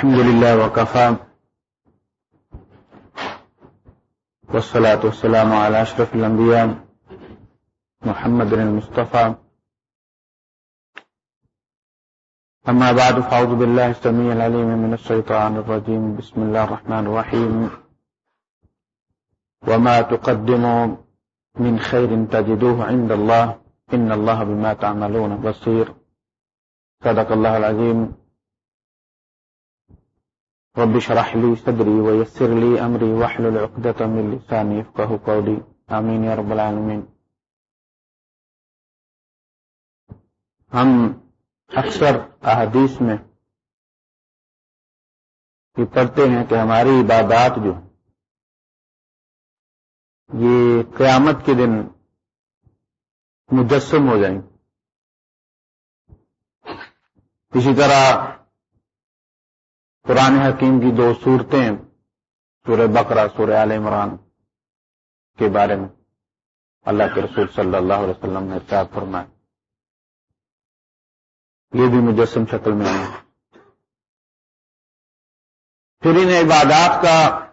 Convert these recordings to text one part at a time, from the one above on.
الحمد لله وكفى. والصلاة والسلام على أشرف الأنبياء محمد المصطفى. أما بعد، فأعوذ بالله السميع العليم من الشيطان الرجيم. بسم الله الرحمن الرحيم. وما تقدموا من خير تجدوه عند الله. إن الله بما تعملون بصير. صدق الله العظيم. رب شرح لي صدري ويسر لي أمري وحل العقدة من لساني يفقه قولي. آمين يا رب العالمين. ہم اکثر احادیث میں یہ پڑھتے ہیں کہ ہماری عبادات جو یہ قیامت کے دن مجسم ہو جائیں۔ اسی طرح قرآن حکیم کی دو صورتیں سورہ بقرہ، سورہ عال عمران کے بارے میں اللہ کے رسول صلی اللہ علیہ وسلم نے ارشاد فرمایا۔ یہ بھی مجسم شکل میں آئے پھر ان عبادات کا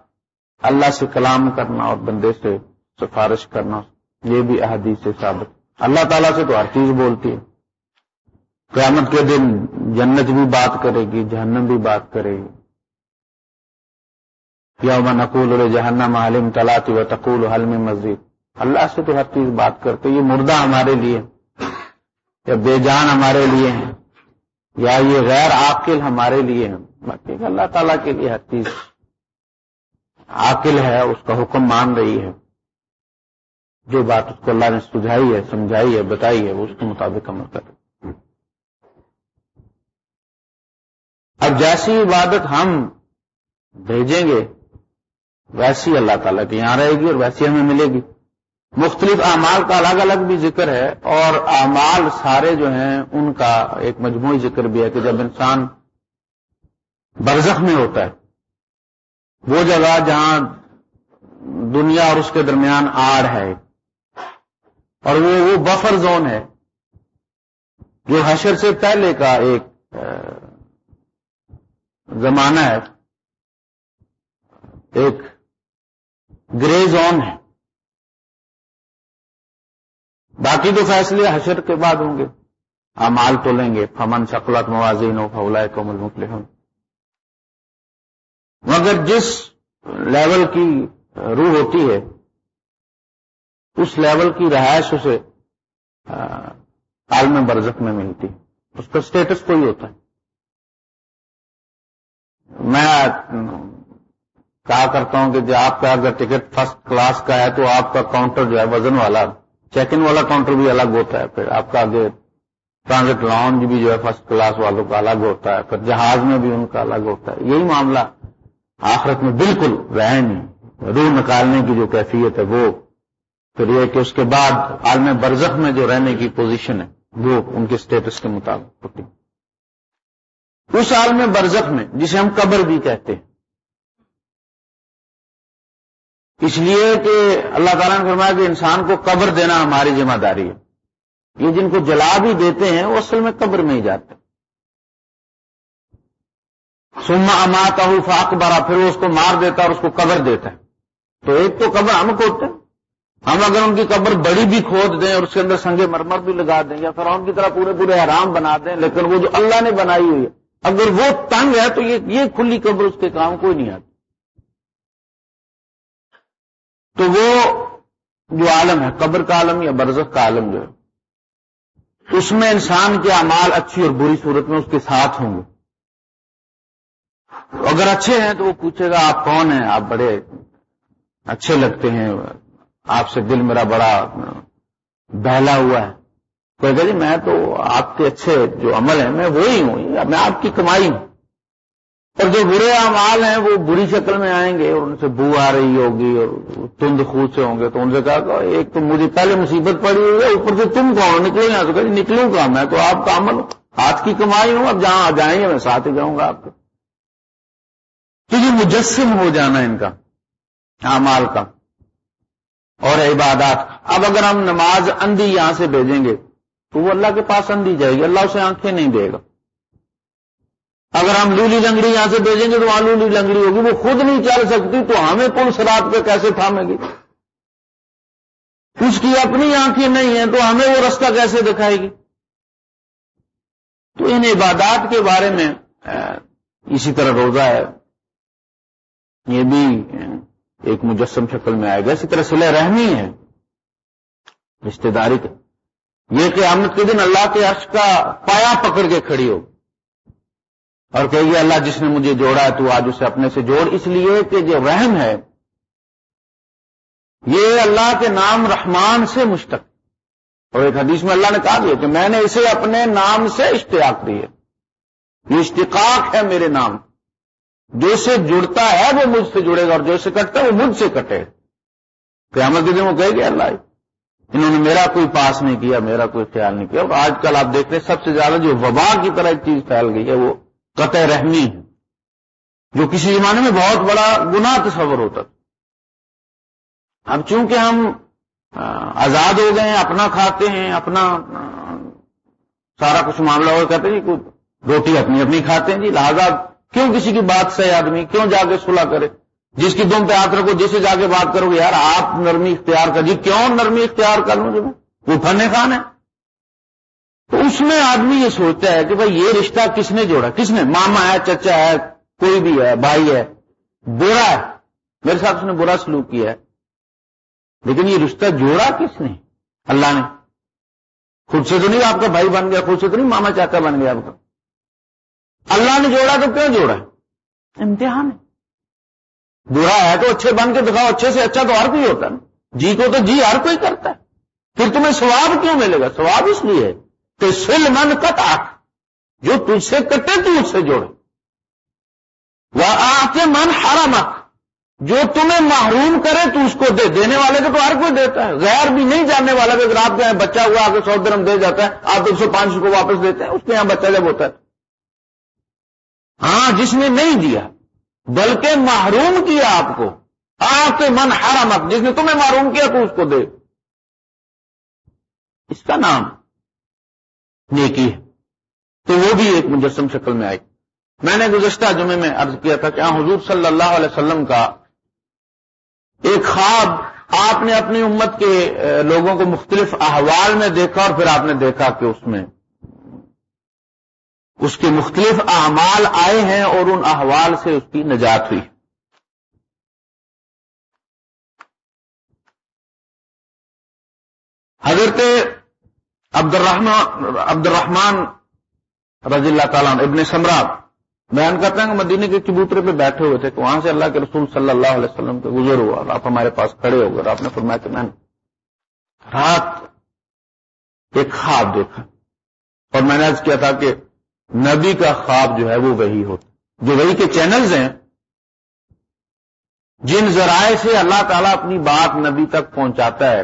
اللہ سے کلام کرنا اور بندے سے سفارش کرنا، یہ بھی احادیث سے ثابت۔ اللہ تعالیٰ سے تو ہر چیز بولتی ہے۔ قیامت کے دن جنت بھی بات کرے گی، جہنم بھی بات کرے گی۔ یا نقول جہنم عالم تلاتی و تقول حلم مسجد اللہ سے تو ہر چیز بات کرتے یہ مردہ ہمارے لیے، یا بے جان ہمارے لیے ہیں، یا یہ غیر عاقل ہمارے لیے ہیں۔ مطلب باقی اللہ تعالیٰ کے لیے ہر چیز عاقل ہے، اس کا حکم مان رہی ہے۔ جو بات اس کو اللہ نے سجھائی ہے، سمجھائی ہے، بتائی ہے، وہ اس کے مطابق عمل کرے۔ اب جیسی عبادت ہم بھیجیں گے، ویسی اللہ تعالیٰ کی یہاں رہے گی اور ویسی ہمیں ملے گی۔ مختلف اعمال کا الگ الگ بھی ذکر ہے اور اعمال سارے جو ہیں، ان کا ایک مجموعی ذکر بھی ہے کہ جب انسان برزخ میں ہوتا ہے، وہ جگہ جہاں دنیا اور اس کے درمیان آڑ ہے، اور وہ وہ بفر زون ہے، جو حشر سے پہلے کا ایک زمانہ ہے۔ ایک گرے زون ہے۔ باقی تو فیصلے حشر کے بعد ہوں گے۔ امال تو لیں گے۔ فمن شکلت موازین ہو فولا کو ملک مگر جس لیول کی روح ہوتی ہے، اس لیول کی رہائش اسے عالم برزخ میں ملتی۔ اس کا اسٹیٹس کوئی ہوتا ہے۔ میں کہا کرتا ہوں کہ جو آپ کا اگر ٹکٹ فرسٹ کلاس کا ہے تو آپ کا کاؤنٹر جو ہے وزن والا چیک ان والا کاؤنٹر بھی الگ ہوتا ہے، پھر آپ کا آگے ٹرانزٹ لانچ بھی جو ہے فرسٹ کلاس والوں کا الگ ہوتا ہے، پھر جہاز میں بھی ان کا الگ ہوتا ہے۔ یہی معاملہ آخرت میں بالکل رہے نہیں۔ روح نکالنے کی جو کیفیت ہے وہ، پھر یہ کہ اس کے بعد عالم برزخ میں جو رہنے کی پوزیشن ہے وہ ان کے اسٹیٹس کے مطابق ہوتی۔ اس عالم برزخ میں، جسے ہم قبر بھی کہتے ہیں۔ اس لیے کہ اللہ تعالیٰ نے فرمایا کہ انسان کو قبر دینا ہماری ذمہ داری ہے۔ یہ جن کو جلا بھی دیتے ہیں، وہ اصل میں قبر میں ہی جاتے سما اماتا ہوں فاق برا پھر وہ اس کو مار دیتا اور اس کو قبر دیتا ہے۔ تو ایک تو قبر ہم کھودتے ہیں ہم اگر ان کی قبر بڑی بھی کھود دیں اور اس کے اندر سنگے مرمر بھی لگا دیں، یا پھر ان کی طرح پورے پورے حرام بنا دیں، لیکن وہ جو اللہ نے بنائی ہوئی ہے اگر وہ تنگ ہے تو یہ یہ کھلی قبر اس کے کام کوئی نہیں آتی تو وہ جو عالم ہے، قبر کا عالم یا برزخ کا عالم جو ہے، اس میں انسان کے اعمال اچھی اور بری صورت میں اس کے ساتھ ہوں گے۔ اگر اچھے ہیں تو وہ پوچھے گا، آپ کون ہیں؟ آپ بڑے اچھے لگتے ہیں، آپ سے دل میرا بڑا بہلا ہوا ہے۔ جی میں تو آپ کے اچھے جو عمل ہیں، میں وہی ہوں، میں آپ کی کمائی ہوں۔ اور جو برے اعمال ہیں، وہ بری شکل میں آئیں گے اور ان سے بو آ رہی ہوگی اور تند خود سے ہوں گے۔ تو ان سے کہا کہ ایک تو مجھے پہلے مصیبت پڑی ہوئی ہے، اوپر سے تم کون نکلے یہاں سے جی نکلوں گا میں، تو آپ کا عمل، ہاتھ کی کمائی ہوں، اب جہاں آ جائیں گے میں ساتھ ہی جاؤں گا آپ کو تو یہ مجسم ہو جانا ان کا، اعمال کا اور عبادات۔ اب اگر ہم نماز اندھی یہاں سے بھیجیں گے تو وہ اللہ کے پاس اندھی جائے گی، اللہ اسے آنکھیں نہیں دے گا۔ اگر ہم لولی لنگڑی یہاں سے بھیجیں گے تو وہاں لولی لنگڑی ہوگی، وہ خود نہیں چل سکتی تو ہمیں پل سرات پہ کیسے تھامے گی؟ اس کی اپنی آنکھیں نہیں ہیں تو ہمیں وہ رستہ کیسے دکھائے گی؟ تو ان عبادات کے بارے میں اسی طرح روزہ ہے۔ یہ بھی ایک مجسم شکل میں آئے گا۔ اسی طرح سلح رحمی ہے۔ رشتے داری کا یہ قیامت کے دن اللہ کے عرش کا پایا پکڑ کے کھڑی ہو۔ اور کہ یہ اللہ جس نے مجھے جوڑا ہے، تو آج اسے اپنے سے جوڑ۔ اس لیے کہ جو رحم ہے، یہ اللہ کے نام رحمان سے مشتق۔ اور ایک حدیث میں اللہ نے کہا دیا کہ میں نے اسے اپنے نام سے اشتیاق دی ہے۔ یہ اشتقاق ہے میرے نام۔ جو سے جڑتا ہے، وہ مجھ سے جڑے گا اور جو سے کٹتا ہے، وہ مجھ سے کٹے۔ قیامت کے دن وہ کہے گی، اللہ انہوں نے میرا کوئی پاس نہیں کیا، میرا کوئی خیال نہیں کیا۔ اور آج کل آپ دیکھ رہے سب سے زیادہ جو وبا کی طرح ایک چیز پھیل گئی ہے، وہ قطع رحمی ہے۔ جو کسی زمانے میں بہت بڑا گناہ تصور ہوتا تھا۔ اب چونکہ ہم آزاد ہو گئے ہیں، اپنا کھاتے ہیں، اپنا سارا کچھ معاملہ ہو کہتے ہیں روٹی اپنی اپنی کھاتے ہیں جی لہذا کیوں کسی کی بات سے آدمی، کیوں جا کے صلح کرے؟ جس کی دم پہ ہاتھ رکھو جسے جا کے بات کرو یار، آپ نرمی اختیار کر جی کیوں نرمی اختیار کر لوں جی وہ فن خان ہے؟ تو اس میں آدمی یہ سوچتا ہے کہ بھائی، یہ رشتہ کس نے جوڑا؟ کس نے؟ ماما ہے، چچا ہے، کوئی بھی ہے، بھائی ہے برا ہے۔ میرے ساتھ اس نے برا سلوک کیا ہے۔ لیکن یہ رشتہ جوڑا کس نے؟ اللہ نے۔ خود سے تو نہیں آپ کا بھائی بن گیا، خود سے تو نہیں ماما چاچا بن گیا آپ کا۔ اللہ نے جوڑا تو کیوں جوڑا؟ امتحان ہے۔ برا ہے تو اچھے بن کے دکھاؤ، اچھے سے اچھا تو ہر کوئی ہوتا ہے جی کو تو جی ہر کوئی کرتا ہے۔ پھر تمہیں سواب کیوں ملے گا؟ سواب اس لیے کہ سل من کٹ جو تجھ سے کٹے تو اس سے جوڑے۔ وہ آ کے من ہارا مت جو تمہیں محروم کرے تو اس کو دے۔ دینے والے کو تو ہر کوئی دیتا ہے۔ غیر بھی نہیں جاننے والا کہ اگر آپ کے یہاں بچہ ہوا، آگے سو درم دے جاتا ہے، آپ ایک سو پانچ سو کو واپس دیتے ہیں، اس کے یہاں بچہ جب ہوتا ہے۔ ہاں جس نے نہیں دیا بلکہ محروم کیا آپ کو۔ آپ کے من حرمت، جس نے تمہیں محروم کیا تو اس کو دے۔ اس کا نام نیکی ہے۔ تو وہ بھی ایک مجسم شکل میں آئی۔ میں نے گزشتہ جمعے میں عرض کیا تھا کہ حضور صلی اللہ علیہ وسلم کا ایک خواب آپ نے اپنی امت کے لوگوں کو مختلف احوال میں دیکھا اور پھر آپ نے دیکھا کہ اس میں اس کے مختلف اعمال آئے ہیں اور ان احوال سے اس کی نجات ہوئی۔ حضرت عبد الرحمان عبد الرحمان رضی اللہ تعالیٰ ابن سمراٹ بیان کرتے ہیں کہ مدینے کے چبوترے پہ بیٹھے ہوئے تھے کہ وہاں سے اللہ کے رسول صلی اللہ علیہ وسلم کے گزر ہوا اور آپ ہمارے پاس کھڑے ہو گئے اور آپ نے فرمایا کہ میں رات ایک خواب دیکھا اور میں نے کیا تھا کہ نبی کا خواب جو ہے وہ وہی ہوتا جو وہی کے چینلز ہیں، جن ذرائع سے اللہ تعالیٰ اپنی بات نبی تک پہنچاتا ہے،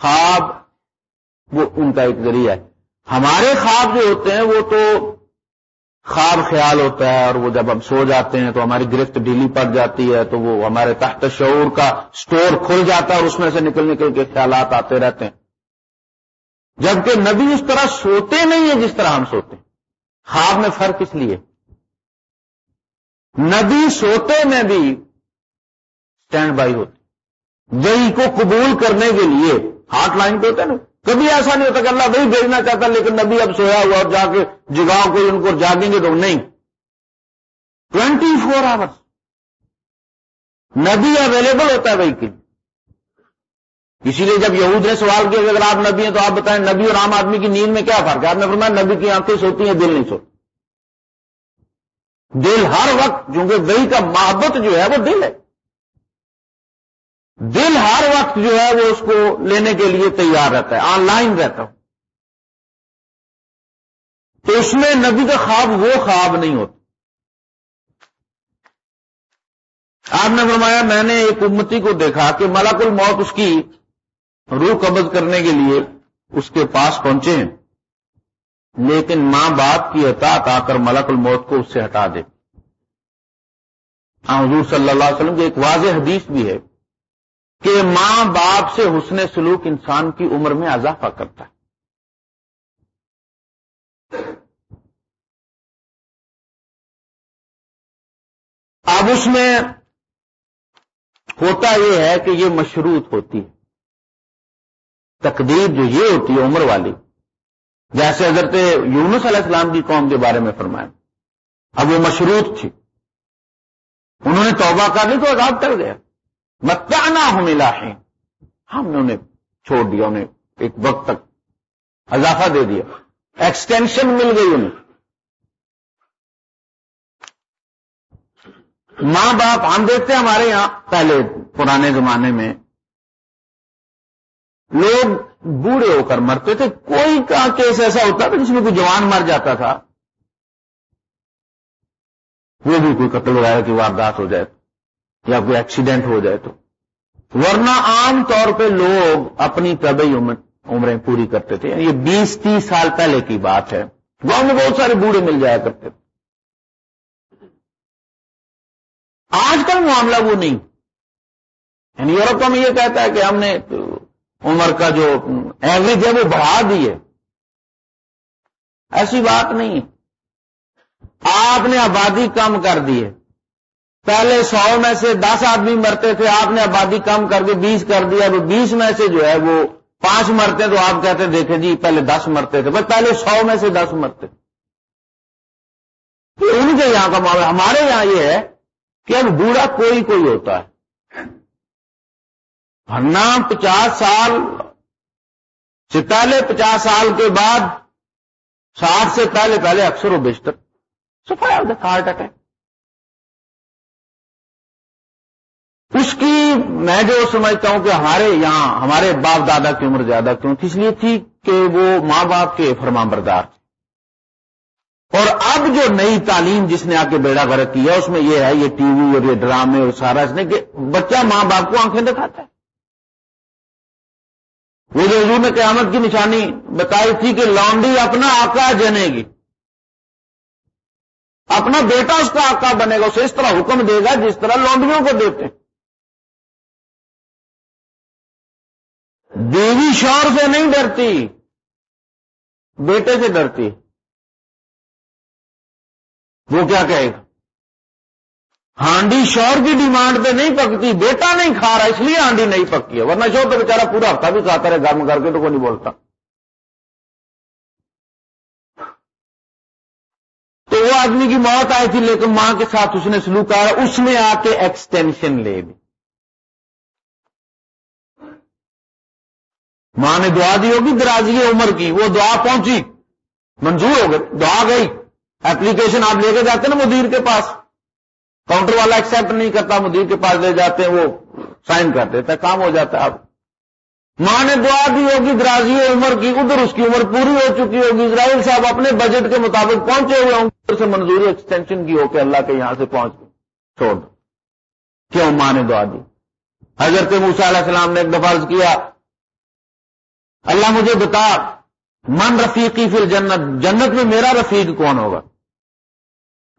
خواب وہ ان کا ایک ذریعہ ہے۔ ہمارے خواب جو ہوتے ہیں، وہ تو خواب خیال ہوتا ہے اور وہ جب ہم سو جاتے ہیں تو ہماری گرفت ڈھیلی پڑ جاتی ہے، تو وہ ہمارے تحت شعور کا سٹور کھل جاتا ہے اور اس میں سے نکل نکل کے خیالات آتے رہتے ہیں۔ جبکہ نبی اس طرح سوتے نہیں ہیں جس طرح ہم سوتے ہیں۔ خواب میں فرق اس لیے۔ نبی سوتے میں بھی اسٹینڈ بائی ہوتے وہی کو قبول کرنے کے لیے ہاتھ لائن پہ ہوتے نا۔ کبھی ایسا نہیں ہوتا کہ اللہ وہی بھیجنا چاہتا لیکن نبی اب سویا ہوا اور جا کے جگاؤں کو ان کو جاگیں گے تو نہیں۔ ٹوینٹی فور آورس نبی اویلیبل ہوتا ہے وہی کے اسی لیے جب یہود نے سوال کیا کہ اگر آپ نبی ہیں تو آپ بتائیں نبی اور عام آدمی کی نیند میں کیا فرق ہے؟ آپ نے فرمایا نبی کی آنکھیں سوتی ہیں، دل نہیں سوتی دل ہر وقت کیونکہ وہی کا محبت جو ہے وہ دل ہے۔ دل ہر وقت جو ہے وہ اس کو لینے کے لیے تیار رہتا ہے، آن لائن رہتا ہوں۔ تو اس میں نبی کا خواب وہ خواب نہیں ہوتا۔ آپ نے فرمایا میں نے ایک امتی کو دیکھا کہ ملک الموت اس کی روح قبض کرنے کے لیے اس کے پاس پہنچے ہیں۔ لیکن ماں باپ کی اطاعت آ کر ملک الموت کو اس سے ہٹا دے۔ حضور صلی اللہ علیہ وسلم کی ایک واضح حدیث بھی ہے کہ ماں باپ سے حسن سلوک انسان کی عمر میں اضافہ کرتا ہے۔ اب اس میں ہوتا یہ ہے کہ یہ مشروط ہوتی ہے۔ تقدیر جو یہ ہوتی ہے عمر والی، جیسے حضرت یونس علیہ السلام کی قوم کے بارے میں فرمایا۔ اب وہ مشروط تھی۔ انہوں نے توبہ کر لی تو عذاب ٹل گیا۔ متانا ہوں ملا ہے ہم نے انہیں چھوڑ دیا، انہیں ایک وقت تک اضافہ دے دیا۔ ایکسٹینشن مل گئی انہیں۔ ماں باپ، ہم دیکھتے ہیں ہمارے یہاں پہلے پرانے زمانے میں لوگ بوڑھے ہو کر مرتے تھے، کوئی کا کیس ایسا ہوتا تھا جس میں کوئی جوان مر جاتا تھا۔ وہ بھی کوئی قتل وغیرہ کی واردات ہو جائے یا کوئی ایکسیڈنٹ ہو جائے تو۔ ورنہ عام طور پہ لوگ اپنی طبی عمریں پوری کرتے تھے۔ یعنی یہ بیس تیس سال پہلے کی بات ہے۔ گاؤں میں بہت سارے بوڑھے مل جایا کرتے تھے۔ آج کل معاملہ وہ نہیں۔ یعنی یورپ میں یہ کہتا ہے کہ ہم نے عمر کا جو ایوریج ہے وہ بڑھا دی ہے۔ ایسی بات نہیں۔ آپ نے آبادی کم کر دی ہے۔ پہلے سو میں سے دس آدمی مرتے تھے، آپ نے آبادی کم کر کے بیس کر دیا وہ بیس میں سے جو ہے وہ پانچ مرتے تو آپ کہتے دیکھیں جی پہلے دس مرتے تھے۔ بس پہلے سو میں سے دس مرتے۔ ان کے یہاں کا معاملہ ہمارے یہاں یہ ہے کہ اب بوڑھا کوئی کوئی ہوتا ہے۔ ورنہ پچاس سال سے پہلے پچاس سال کے بعد، ساٹھ سے پہلے پہلے اکثر و بیشتر۔ سفایا ہارٹ اٹیک۔ اس کی میں جو سمجھتا ہوں کہ ہمارے یہاں، ہمارے باپ دادا کی عمر زیادہ کیوں تھی؟ اس لیے تھی کہ وہ ماں باپ کے فرما بردار تھے۔ اور اب جو نئی تعلیم جس نے آ کے بیڑا غرق کیا اس میں یہ ہے، یہ ٹی وی اور یہ ڈرامے اور سارا اس نے کہ بچہ ماں باپ کو آنکھیں دکھاتا ہے۔ وہ جو حضور نے قیامت کی نشانی بتائی تھی کہ لانڈی اپنا آقا جنے گی۔ اپنا بیٹا اس کا آقا بنے گا، اسے اس طرح حکم دے گا جس طرح لانڈیوں کو دیتے دیوی شور سے نہیں ڈرتی، بیٹے سے ڈرتی۔ وہ کیا کہے گا؟ ہانڈی شور کی ڈیمانڈ پہ نہیں پکتی، بیٹا نہیں کھا رہا، اس لیے ہانڈی نہیں پکی ہے، ورنہ شور تو بیچارہ پورا ہفتہ بھی کھاتا رہے، گرم کر کے تو کوئی نہیں بولتا۔ تو وہ آدمی کی موت آئی تھی، لیکن ماں کے ساتھ اس نے سلوک آیا اس نے آ کے ایکسٹینشن لے دی ماں نے دعا دی ہوگی، درازی عمر کی، وہ دعا پہنچی، منظور ہو گئی، دعا گئی۔ اپلیکیشن آپ لے کے جاتے نا مدیر کے پاس۔ کاؤنٹر والا ایکسپٹ نہیں کرتا، مدیر کے پاس لے جاتے ہیں وہ سائن کر دیتا ہے، کام ہو جاتا ہے اب۔ ماں نے دعا دی ہوگی، درازی عمر کی، ادھر اس کی عمر پوری ہو چکی ہوگی۔ اسرائیل صاحب اپنے بجٹ کے مطابق پہنچے ہوئے ہوں ادھر سے منظوری ایکسٹینشن کی ہو کے اللہ کے یہاں سے پہنچ چھوڑ دو۔ کیوں ماں نے دعا دی؟ حضرت موسا علیہ السلام نے ایک دفعہ کیا، اللہ مجھے بتا، من رفیقی پھر جنت جنت میں میرا رفیق کون ہوگا؟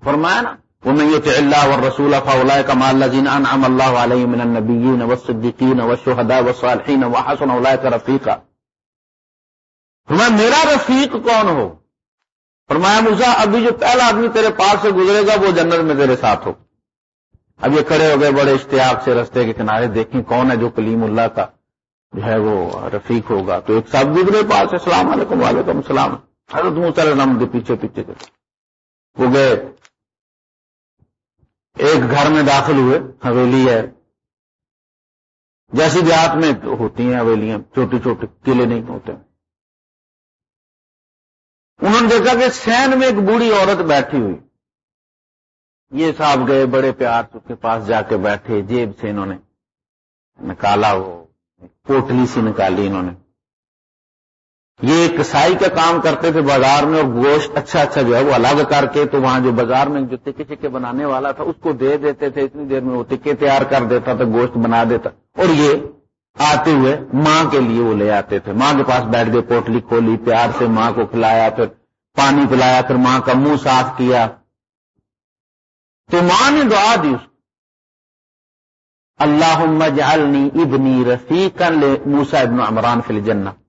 فرمایا نا وہ میں یہ اللہ و رسول فلاح کمال انعم اللہ علیہ من النبیین و صدیقین و شہدا و صالحین فرمایا، میرا رفیق کون ہو؟ فرمایا موسا ابھی جو پہلا آدمی تیرے پاس سے گزرے گا، وہ جنت میں تیرے ساتھ ہو۔ اب یہ کھڑے ہو گئے، بڑے اشتیاق سے رستے کے کنارے، دیکھیں کون ہے جو کلیم اللہ کا جو ہے وہ رفیق ہوگا۔ تو ایک سب گزرے پاس، السلام علیکم، وعلیکم السلام۔ حضرت موسیٰ علیہ السلام کے پیچھے پیچھے۔ وہ گئے ایک گھر میں داخل ہوئے، حویلی ہے۔ جیسی دیہات میں ہوتی ہیں حویلیاں چھوٹی چھوٹی قلعے نہیں ہوتے۔ انہوں نے دیکھا کہ سین میں ایک بوڑھی عورت بیٹھی ہوئی۔ یہ صاحب گئے، بڑے پیار کے پاس جا کے بیٹھے، جیب سے انہوں نے نکالا، وہ پوٹلی سی نکالی انہوں نے۔ یہ کسائی کا کام کرتے تھے بازار میں اور گوشت اچھا اچھا جو ہے وہ الگ کر کے تو وہاں جو بازار میں جو ٹکے چکے بنانے والا تھا اس کو دے دیتے تھے، اتنی دیر میں وہ ٹکے تیار کر دیتا تھا، گوشت بنا دیتا۔ اور یہ آتے ہوئے ماں کے لیے وہ لے آتے تھے۔ ماں کے پاس بیٹھ گئے پوٹلی کھولی، پیار سے ماں کو کھلایا، پھر پانی پلایا، پھر ماں کا منہ صاف کیا۔ تو ماں نے دعا دی اس اللہ جعلنی ابنی رفیق موسا ابن عمران فل جنت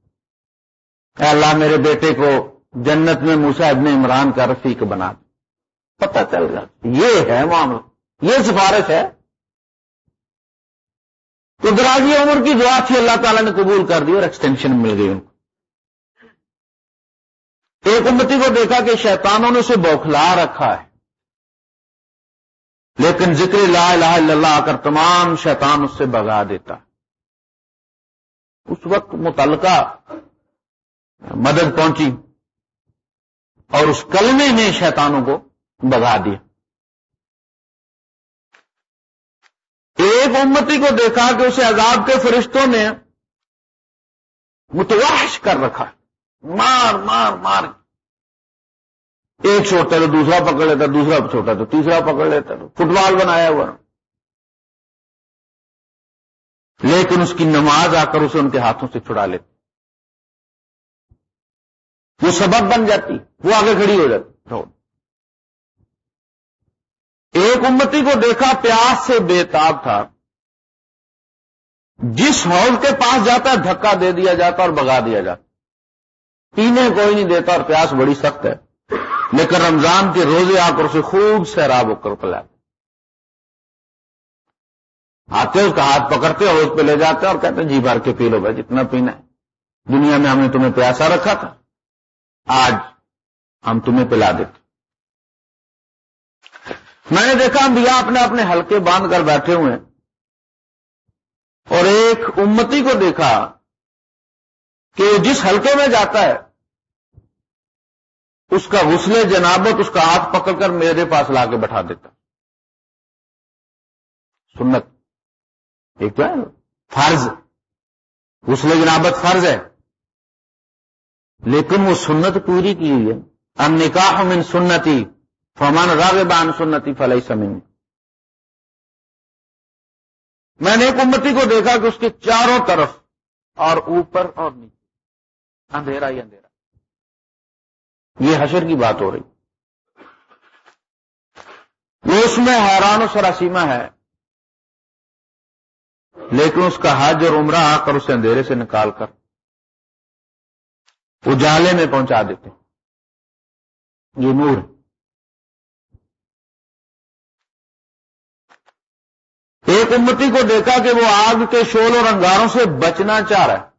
اے اللہ، میرے بیٹے کو جنت میں موسا ابن عمران کا رفیق بنا پتہ چل گیا۔ یہ ہے معاملہ۔ یہ سفارش ہے۔ تو دراجی عمر کی دعا تھی، اللہ تعالیٰ نے قبول کر دی اور ایکسٹینشن مل گئی ان کو۔ ایک امتی کو دیکھا کہ شیطانوں نے اسے بوکھلا رکھا ہے۔ لیکن ذکر لا الہ الا اللہ کر تمام شیطان اس سے بگا دیتا۔ اس وقت متعلقہ مدد پہنچی اور اس کلمے نے شیطانوں کو بگا دیا۔ ایک امتی کو دیکھا کہ اسے عذاب کے فرشتوں نے متواش کر رکھا۔ مار مار مار۔ ایک چھوٹا تو دوسرا پکڑ لیتا دوسرا چھوٹا تو تیسرا پکڑ لیتا تو فٹ بال بنایا ہوا۔ لیکن اس کی نماز آ کر اسے ان کے ہاتھوں سے چھڑا لیتی وہ سبب بن جاتی وہ آگے کھڑی ہو جاتی۔ ایک امتی کو دیکھا پیاس سے بےتاب تھا۔ جس ہال کے پاس جاتا ہے دھکا دے دیا جاتا اور بگا دیا جاتا۔ پینے کوئی نہیں دیتا اور پیاس بڑی سخت ہے۔ لیکن رمضان کے روزے آ کر اسے خوب سیراب ہو کر پلاتے آتے اس کا ہاتھ پکڑتے اور اس پہ لے جاتے اور کہتے جی بھر کے پی لو بھائی جتنا پینا ہے۔ دنیا میں ہم نے تمہیں پیاسا رکھا تھا۔ آج ہم تمہیں پلا دیتے میں نے دیکھا بھیا اپنے اپنے ہلکے باندھ کر بیٹھے ہوئے اور ایک امتی کو دیکھا کہ جس حلقے میں جاتا ہے، اس کا غسل جنابت، اس کا ہاتھ پکڑ کر میرے پاس لا کے بٹھا دیتا۔ سنت، ایک ہے؟ فرض۔ غسل جنابت فرض ہے۔ لیکن وہ سنت پوری کی ہوئی ہے۔ ان نکاح من سنتی فمان راغبان سنتی فلئی سمن میں نے ایک امتی کو دیکھا کہ اس کے چاروں طرف، اور اوپر اور نیچے۔ اندھیرا ہی اندھیرا۔ یہ حشر کی بات ہو رہی۔ وہ اس میں حیران و سراسیمہ ہے۔ لیکن اس کا حج اور عمرہ آ کر اسے اندھیرے سے نکال کر اجالے میں پہنچا دیتے یہ نور ایک امتی کو دیکھا کہ وہ آگ کے شول اور انگاروں سے بچنا چاہ رہا ہے۔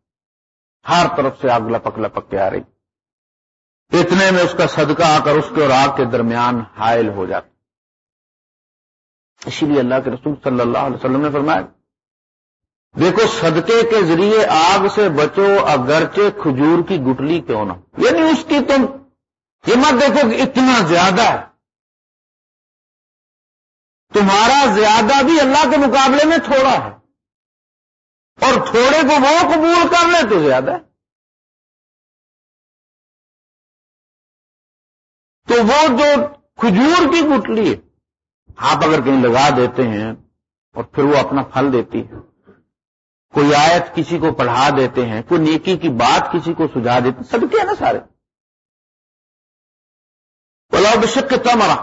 ہر طرف سے آگ لپک لپک کے آ رہی۔ اتنے میں اس کا صدقہ آ کر اس کے اور آگ کے درمیان حائل ہو جاتا۔ اسی لیے اللہ کے رسول صلی اللہ علیہ وسلم نے فرمایا دیکھو صدقے کے ذریعے آگ سے بچو، اگرچہ کھجور کی گٹلی کیوں نہ یعنی اس کی تم یہ مت دیکھو کہ اتنا زیادہ ہے۔ تمہارا زیادہ بھی اللہ کے مقابلے میں تھوڑا ہے۔ اور تھوڑے کو وہ قبول کر لے تو زیادہ ہے۔ تو وہ جو کھجور کی گٹلی ہے، آپ اگر کہیں لگا دیتے ہیں اور پھر وہ اپنا پھل دیتی ہے کوئی آیت کسی کو پڑھا دیتے ہیں، کوئی نیکی کی بات کسی کو سجا دیتے سب کے ہیں نا سارے۔ بلاؤ بشک کتنا مرا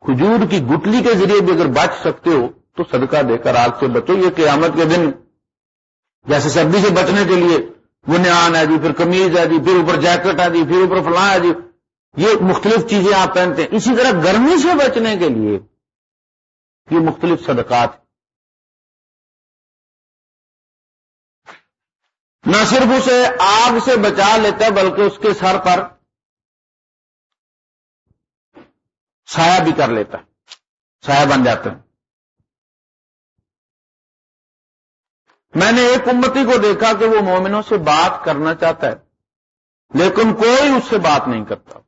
کھجور کی گٹلی کے ذریعے بھی اگر بچ سکتے ہو تو صدقہ دے کر آگ سے بچو، یہ قیامت کے دن۔ جیسے سردی سے بچنے کے لیے بنیان ہے جی پھر کمیز ہے جی پھر اوپر جیکٹ ہے جی پھر اوپر فلاں ہے جی۔ یہ مختلف چیزیں آپ پہنتے ہیں۔ اسی طرح گرمی سے بچنے کے لیے یہ مختلف صدقات نہ صرف اسے آگ سے بچا لیتا بلکہ اس کے سر پر سایہ بھی کر لیتا ہے سایہ بن جاتا میں نے ایک امتی کو دیکھا کہ وہ مومنوں سے بات کرنا چاہتا ہے، لیکن کوئی اس سے بات نہیں کرتا۔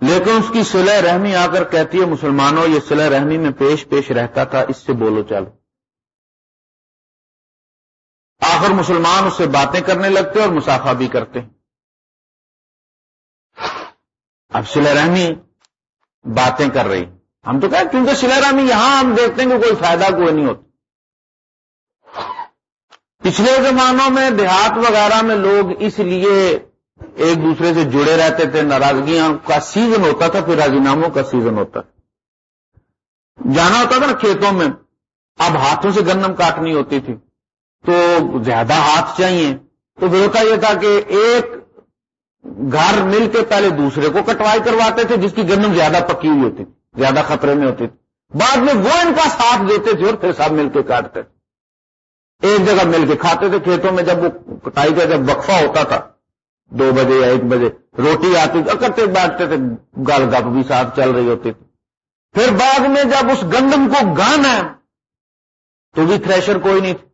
لیکن اس کی سلح رحمی آ کر کہتی ہے، مسلمانوں، یہ سلح رحمی میں پیش پیش رہتا تھا، اس سے بولو چلو۔ آخر مسلمان اس سے باتیں کرنے لگتے اور مسافہ بھی کرتے اب سلح رحمی باتیں کر رہی۔ ہم تو کہیں کیونکہ سلح رحمی یہاں ہم دیکھتے ہیں کہ کوئی فائدہ کوئی نہیں ہوتا۔ پچھلے زمانوں میں دیہات وغیرہ میں لوگ اس لیے ایک دوسرے سے جڑے رہتے تھے، ناراضگیاں کا سیزن ہوتا تھا، پھر راجی ناموں کا سیزن ہوتا تھا۔ جانا ہوتا تھا نا کھیتوں میں، اب ہاتھوں سے گندم کاٹنی ہوتی تھی۔ تو زیادہ ہاتھ چاہیے۔ تو ہوتا یہ تھا کہ ایک گھر مل کے پہلے دوسرے کو کٹوائی کرواتے تھے، جس کی گندم زیادہ پکی ہوئی ہوتی تھی زیادہ خطرے میں ہوتی تھی بعد میں وہ ان کا ساتھ دیتے تھے اور پھر سب مل کے کاٹتے تھے۔ ایک جگہ مل کے کھاتے تھے کھیتوں میں، جب وہ کٹائی کا جب وقفہ ہوتا تھا، دو بجے یا ایک بجے، روٹی آتی، اکٹھے بیٹھتے تھے، گل گپ بھی ساتھ چل رہی ہوتی تھی۔ پھر بعد میں جب اس گندم کو گانا ہے تو بھی تھریشر کوئی نہیں تھی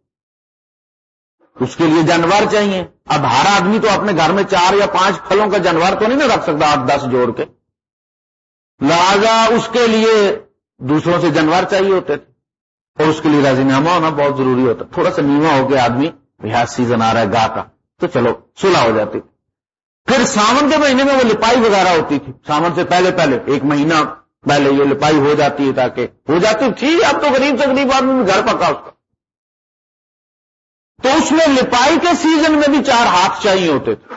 اس کے لیے جانور چاہیے۔ اب ہر آدمی تو اپنے گھر میں چار یا پانچ پھلوں کا جانور تو نہیں نا رکھ سکتا آپ دس جوڑ کے۔ لہذا اس کے لیے دوسروں سے جانور چاہیے ہوتے تھے۔ اور اس کے لیے راضی نامہ ہونا بہت ضروری ہوتا تھوڑا سا نیوا ہو کے آدمی ریاض سیزن آ رہا ہے گاہ کا۔ تو چلو سلا ہو جاتی۔ پھر ساون کے مہینے میں وہ لپائی وغیرہ ہوتی تھی۔ ساون سے پہلے پہلے، ایک مہینہ پہلے یہ لپائی ہو جاتی ہے تاکہ ہو جاتی تھی۔ اب تو غریب سے غریب آدمی گھر پکا اس کا۔ تو اس میں لپائی کے سیزن میں بھی چار ہاتھ چاہیے ہوتے تھے۔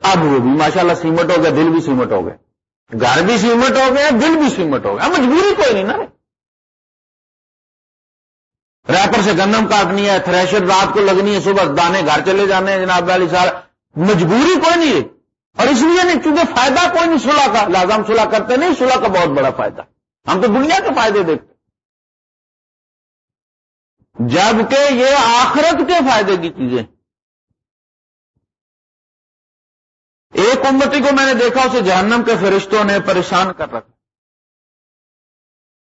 اب وہ بھی ماشاءاللہ سیمٹ ہو گیا، دل بھی سیمٹ ہو گئے گھر بھی سیمٹ ہو گیا، دل بھی سیمٹ ہو گیا۔ مجبوری کوئی نہیں نا ریپر سے گندم کاٹنی ہے، تھریشر رات کو لگنی ہے، صبح دانے گھر چلے جانے ہیں، جناب والی سال مجبوری کوئی نہیں ہے۔ اور اس لیے نہیں، کیونکہ فائدہ کوئی نہیں سلا کا، لازم سلا کرتے نہیں سلا کا بہت بڑا فائدہ۔ ہم تو دنیا کے فائدے دیکھتے جبکہ یہ آخرت کے فائدے کی چیزیں ایک امتی کو میں نے دیکھا، اسے جہنم کے فرشتوں نے پریشان کر رکھا۔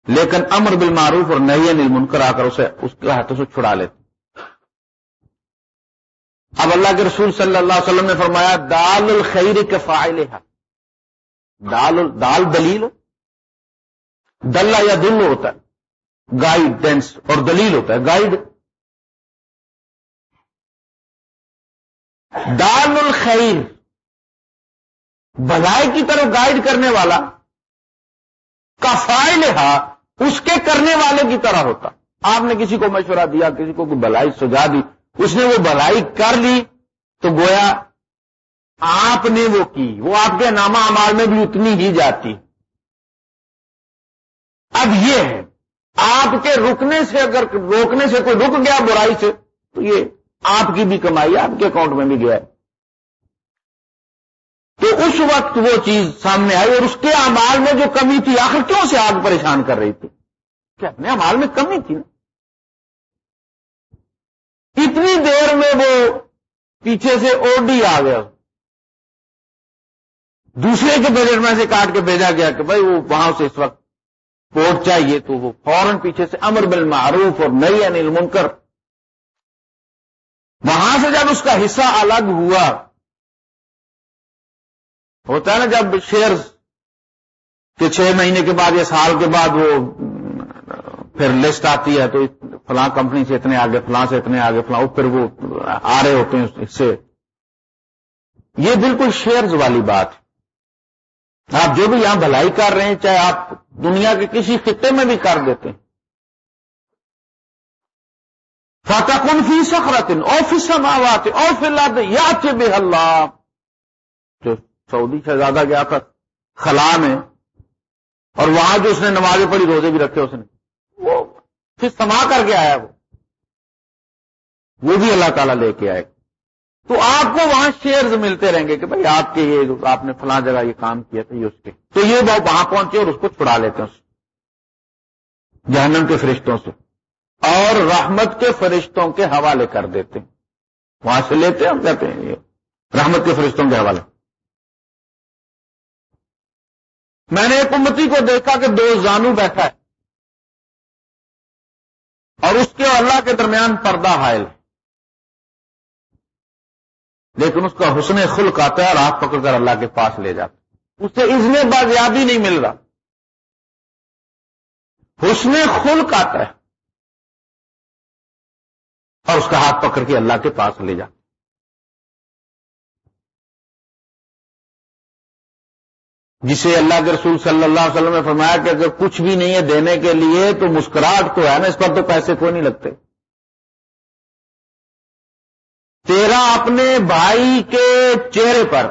لیکن امر بالمعروف اور نئی نیل منکر آ کر اسے، اس کے ہاتھوں سے چھڑا لیتے۔ اب اللہ کے رسول صلی اللہ علیہ وسلم نے فرمایا، دال الخیر کے فائل دال دال دلیل دلہ یا دل ہوتا ہے۔ گائیڈنس اور دلیل ہوتا ہے۔ گائیڈ دال الخیر بھلائی کی طرف گائیڈ کرنے والا کا فائل اس کے کرنے والے کی طرح ہوتا۔ آپ نے کسی کو مشورہ دیا، کسی کو کوئی بلائی سجا دی، اس نے وہ بلائی کر لی، تو گویا آپ نے وہ کی۔ وہ آپ کے نامہ امال میں بھی اتنی ہی جاتی۔ اب یہ ہے۔ آپ کے رکنے سے اگر روکنے سے کوئی رک گیا برائی سے، تو یہ آپ کی بھی کمائی آپ کے اکاؤنٹ میں بھی گیا ہے۔ تو اس وقت وہ چیز سامنے آئی اور اس کے امال میں جو کمی تھی، آخر کیوں سے آگ پریشان کر رہی تھی؟ کیا اپنے امال میں کمی تھی نا؟ اتنی دیر میں وہ پیچھے سے اوڈی آ گیا۔ دوسرے کے بجٹ میں سے کاٹ کے بھیجا گیا کہ بھائی وہ وہاں سے اس وقت کوٹ چاہیے تو وہ فوراً پیچھے سے امر بالمعروف اور نئی انل منکر وہاں سے جب اس کا حصہ الگ ہوا، ہوتا ہے نا جب شیئر کے چھ مہینے کے بعد یا سال کے بعد وہ پھر لسٹ آتی ہے تو فلاں کمپنی سے اتنے آگے، فلاں سے اتنے آگے، فلاں پھر وہ آ رہے ہوتے ہیں اس سے۔ یہ بالکل شیئرز والی بات ہے۔ آپ جو بھی یہاں بھلائی کر رہے ہیں، چاہے آپ دنیا کے کسی خطے میں بھی کر دیتے ہیں۔ فاتح کن فی سخرتن اور فی سماوات اور فی اللہ یا بے اللہ جو سعودی شہزادہ گیا تھا، خلا میں، اور وہاں جو اس نے نمازیں پڑھی، روزے بھی رکھے اس نے۔ وہ پھر سما کر کے آیا وہ۔ وہ بھی اللہ تعالیٰ لے کے آئے۔ تو آپ کو وہاں شیئرز ملتے رہیں گے کہ بھائی آپ کے یہ آپ نے فلاں جگہ یہ کام کیا تھا، یہ اس کے۔ تو یہ وہ وہاں پہنچے اور اس کو چھڑا لیتے ہیں جہنم کے فرشتوں سے۔ اور رحمت کے فرشتوں کے حوالے کر دیتے ہیں۔ وہاں سے لیتے ہیں ہم کہتے ہیں، یہ رحمت کے فرشتوں کے حوالے۔ میں نے ایک امتی کو دیکھا کہ دو زانو بیٹھا ہے اور اس کے اللہ کے درمیان پردہ حائل ہے۔ لیکن اس کا حسن خلق آتا ہے اور آپ پکڑ کر اللہ کے پاس لے جاتے اس سے اذن بازیابی نہیں مل رہا۔ حسن خلق آتا ہے اور اس کا ہاتھ پکڑ کے اللہ کے پاس لے جاتے جسے اللہ کے رسول صلی اللہ علیہ وسلم نے فرمایا کہ اگر کچھ بھی نہیں ہے دینے کے لیے تو مسکراہٹ تو ہے نا، اس پر تو پیسے کوئی نہیں لگتے؟ تیرا اپنے بھائی کے چہرے پر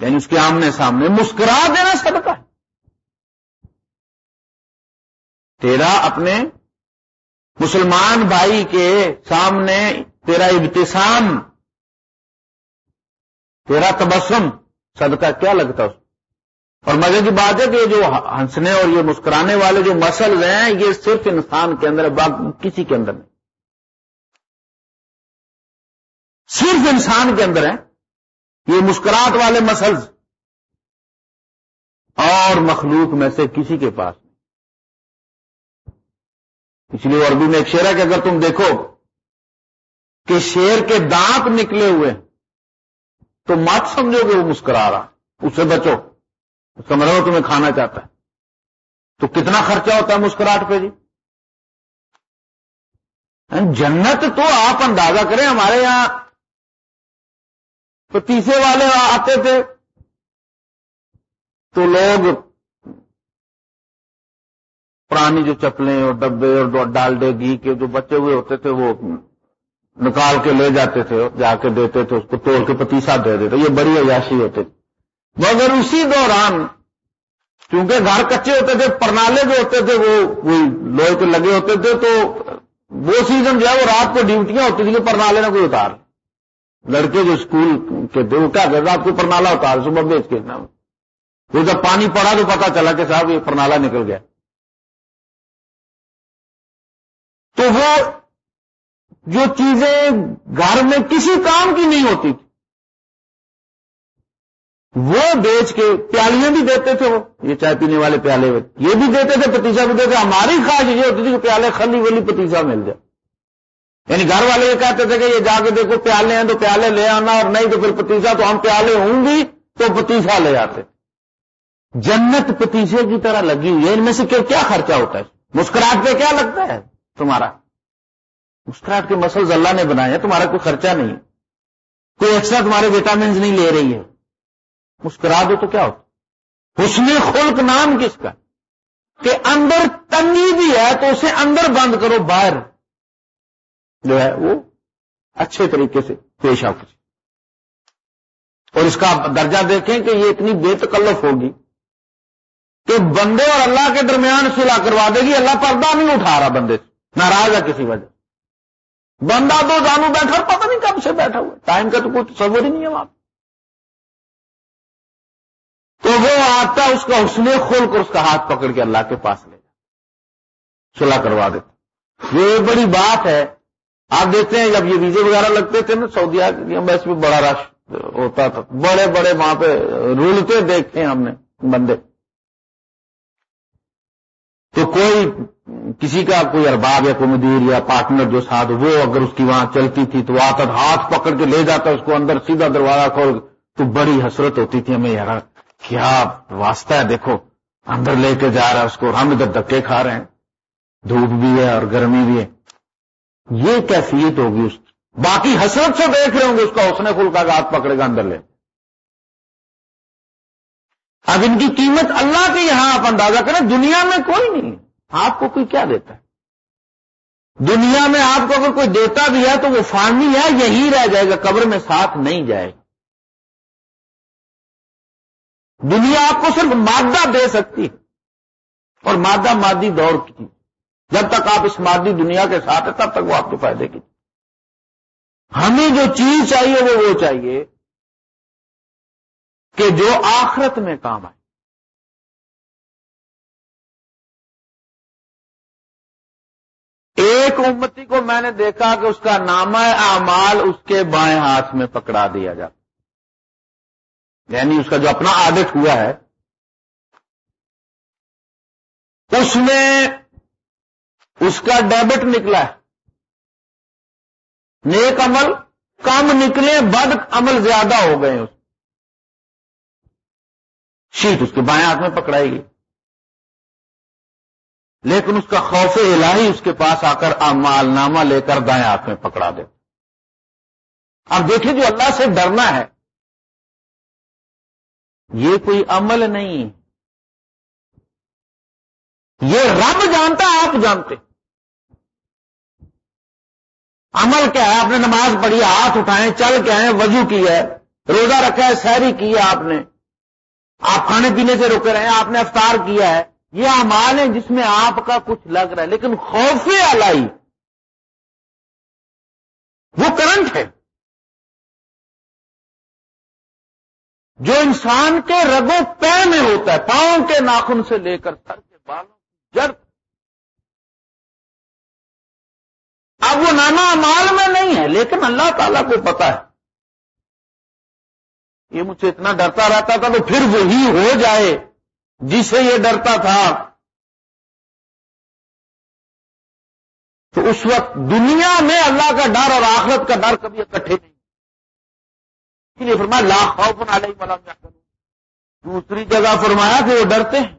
یعنی اس کے آمنے سامنے مسکرا دینا صدقہ۔ تیرا اپنے مسلمان بھائی کے سامنے تیرا ابتسام، تیرا تبسم، صدقہ کیا لگتا اس اور مزے کی بات ہے کہ یہ جو ہنسنے اور یہ مسکرانے والے جو مسلز ہیں، یہ صرف انسان کے اندر ہے کسی کے اندر نہیں۔ صرف انسان کے اندر ہے یہ مسکراہٹ والے مسلز۔ اور مخلوق میں سے کسی کے پاس نہیں۔ اس لیے اردو میں ایک شعر ہے کہ اگر تم دیکھو کہ شیر کے دانت نکلے ہوئے تو مت سمجھو کہ وہ مسکرا رہا اس سے بچو۔ اس کا مطلب تمہیں کھانا چاہتا ہے۔ تو کتنا خرچہ ہوتا ہے مسکراہٹ پہ جی؟ جنت تو آپ اندازہ کریں ہمارے یہاں تو تیسرے والے آتے تھے۔ تو لوگ پرانی جو چپلیں اور ڈبے اور ڈالڈے گھی کے جو بچے ہوئے ہوتے تھے، وہ نکال کے لے جاتے تھے جا کے دیتے تھے، اس کو توڑ کے پتیسا دے دیتے یہ بڑی عیاشی ہوتے تھے۔ مگر اسی دوران کیونکہ گھر کچے ہوتے تھے، پرنالے جو ہوتے تھے، وہ لوہے کے لگے ہوتے تھے، تو وہ سیزن جو ہے، وہ رات کو ڈیوٹیاں ہوتی تھیں کہ پرنالے نہ کوئی اتار۔ لڑکے جو اسکول کے تھے وہ کیا کرتے کو پرنالا اتار صبح بیچ کے وہ جب پانی پڑا تو پتا چلا کہ صاحب یہ پرنالا نکل گیا۔ تو وہ جو چیزیں گھر میں کسی کام کی نہیں ہوتی تھی، وہ بیچ کے پیالیاں بھی دیتے تھے وہ۔ یہ چائے پینے والے پیالے یہ بھی دیتے تھے پتیسا بھی دیتے ہماری خواہش یہ ہوتی تھی کہ پیالے خلی ولی پتیسا مل جائے۔ یعنی گھر والے یہ کہتے تھے کہ یہ جا کے دیکھو پیالے ہیں تو پیالے لے آنا اور نہیں تو پھر پتیسا تو ہم پیالے ہوں گی تو پتیسا لے آتے۔ جنت پتیسے کی طرح لگی ہوئی ہے۔ ان میں سے کیا خرچہ ہوتا ہے؟ مسکراہٹ پہ کیا لگتا ہے تمہارا؟ مسکراہٹ کے مسلز اللہ نے بنائے ہیں، تمہارا کوئی خرچہ نہیں۔ کوئی ایکسٹرا تمہارے وٹامنز نہیں لے رہی ہے۔ مسکرا دو تو کیا ہوتا حسن خلق نام کس کا؟ کہ اندر تنگی بھی ہے تو اسے اندر بند کرو باہر۔ جو ہے وہ اچھے طریقے سے پیش آ اور اس کا درجہ دیکھیں کہ یہ اتنی بے تکلف ہوگی کہ بندے اور اللہ کے درمیان صلاح کروا دے گی، اللہ پردہ نہیں اٹھا رہا بندے سے، ناراض ہے کسی وجہ بندہ دو جانو بیٹھا پتہ نہیں کب سے بیٹھا ہوا ٹائم کا تو کوئی تصور ہی نہیں ہے وہاں۔ تو وہ آتا، اس کا حسن کھول کر اس کا ہاتھ پکڑ کے اللہ کے پاس لے جا صلاح کروا دیتے یہ بڑی بات ہے آپ دیکھتے ہیں جب یہ ویزے وغیرہ لگتے تھے نا سعودیہ ایمبیسی میں بڑا رش ہوتا تھا۔ بڑے بڑے وہاں پہ رولتے دیکھتے ہیں ہم نے بندے۔ تو کوئی کسی کا کوئی ارباب یا کوئی مدیر یا پارٹنر جو ساتھ وہ اگر اس کی وہاں چلتی تھی تو آتا ہاتھ پکڑ کے لے جاتا، اس کو اندر سیدھا دروازہ کھول تو بڑی حسرت ہوتی تھی ہمیں، یار، کیا واسطہ ہے؟ دیکھو، اندر لے کے جا رہا ہے اس کو، ہم ادھر دکے کھا رہے ہیں۔ دھوپ بھی ہے اور گرمی بھی ہے۔ یہ کیفیت ہوگی اس باقی حسرت سے دیکھ رہے ہوں گے اس کا حسن کھل کا ہاتھ پکڑے گا اندر لے۔ اب ان کی قیمت اللہ کے یہاں آپ اندازہ کریں، دنیا میں کوئی نہیں آپ کو کوئی کیا دیتا ہے؟ دنیا میں آپ کو اگر کوئی دیتا بھی ہے تو وہ فانی ہے، یہی رہ جائے گا، قبر میں ساتھ نہیں جائے۔ گا دنیا آپ کو صرف مادہ دے سکتی اور مادہ مادی دور کی۔ جب تک آپ اس مادی دنیا کے ساتھ ہیں، تب تک وہ آپ کے فائدے کی۔ ہمیں جو چیز چاہیے، وہ وہ چاہیے کہ جو آخرت میں کام آئے۔ ایک امتی کو میں نے دیکھا کہ اس کا نامہ اعمال اس کے بائیں ہاتھ میں پکڑا دیا جاتا یعنی اس کا جو اپنا آڈٹ ہوا ہے، اس میں اس کا ڈیبٹ نکلا ہے۔ نیک عمل کم نکلے بد عمل زیادہ ہو گئے اس۔ شیٹ اس کے بائیں ہاتھ میں پکڑائی گئی۔ لیکن اس کا خوف الہی اس کے پاس آ کر امال نامہ لے کر دائیں ہاتھ میں پکڑا دے۔ اب دیکھیں جو اللہ سے ڈرنا ہے۔ یہ کوئی عمل نہیں۔ یہ رب جانتا ہے، آپ جانتے۔ عمل کیا ہے، آپ نے نماز پڑھی، ہاتھ اٹھائے، چل کے آئے، وضو کی ہے، روزہ رکھا ہے، سحری کی ہے آپ نے۔ آپ کھانے پینے سے رکے رہے ہیں، آپ نے افطار کیا ہے۔ یہ امال ہے جس میں آپ کا کچھ لگ رہا ہے، لیکن خوف الائی وہ کرنٹ ہے۔ جو انسان کے رگوں پہ میں ہوتا ہے، پاؤں کے ناخن سے لے کر سر کے بالوں اب وہ نانا مال میں نہیں ہے، لیکن اللہ تعالیٰ کو پتا ہے۔ یہ مجھ سے اتنا ڈرتا رہتا تھا تو پھر وہی ہو جائے، جسے یہ ڈرتا تھا۔ تو اس وقت دنیا میں اللہ کا ڈر اور آخرت کا ڈر کبھی اکٹھے نہیں۔ اس لیے فرمایا لاکھ خوف علیہ ملام دوسری جگہ فرمایا کہ وہ ڈرتے ہیں۔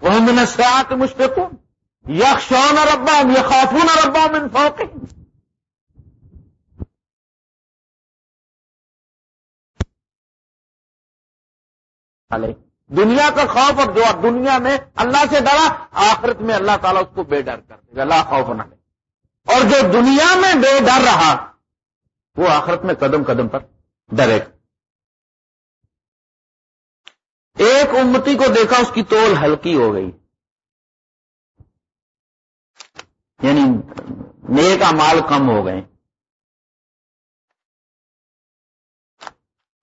وہ میں نے سیاح مشفقون۔ یکشون ربا یا خافون ربا من فوق دنیا کا خوف اور جو دنیا میں اللہ سے ڈرا، آخرت میں اللہ تعالیٰ اس کو بے ڈر کر دے گا اللہ خوف نہ لے. اور جو دنیا میں بے ڈر رہا، وہ آخرت میں قدم قدم پر ڈرے گا. ایک امتی کو دیکھا، اس کی تول ہلکی ہو گئی. یعنی نیک مال کم ہو گئے۔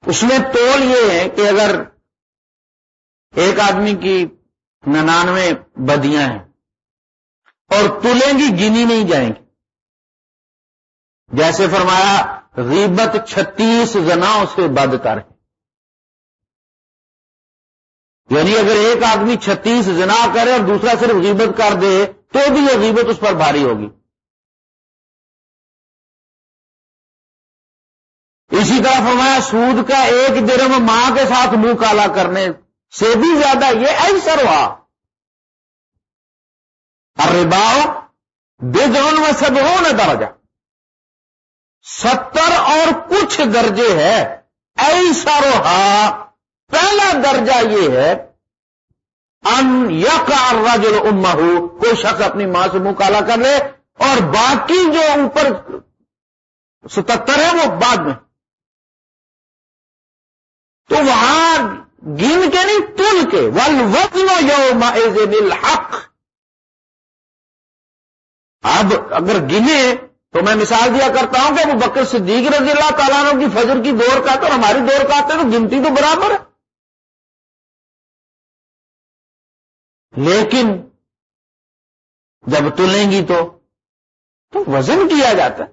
اس میں تول یہ ہے کہ اگر ایک آدمی کی ننانوے بدیاں ہیں اور تلیں گی، گنی نہیں جائیں گی۔ جیسے فرمایا، غیبت چھتیس زناؤں سے بد کر یعنی اگر ایک آدمی چھتیس زنا کرے اور دوسرا صرف غیبت کر دے تو بھی یہ غیبت اس پر بھاری ہوگی۔ اسی طرح فرمایا، سود کا ایک درم ماں کے ساتھ منہ کالا کرنے سے بھی زیادہ یہ ایسر ہوا۔ ارے باؤ بے جان میں سب ہو نہ درجہ۔ ستر اور کچھ درجے ہے۔ ایسا روحا پہلا درجہ یہ ہے ان یک رجل اما کوئی شخص اپنی ماں سے منہ کالا کر لے اور باقی جو اوپر ستر ہے وہ بعد میں۔ تو وہاں گن کے نہیں، تل کے۔ ول وزن یو حق اب اگر گنے تو میں مثال دیا کرتا ہوں کہ وہ بکر صدیق رضی اللہ تعالیٰ کی فجر کی دور کا اور ہماری دور کا آتے تو گنتی تو برابر ہے۔ لیکن جب تلیں گی تو تو وزن کیا جاتا ہے۔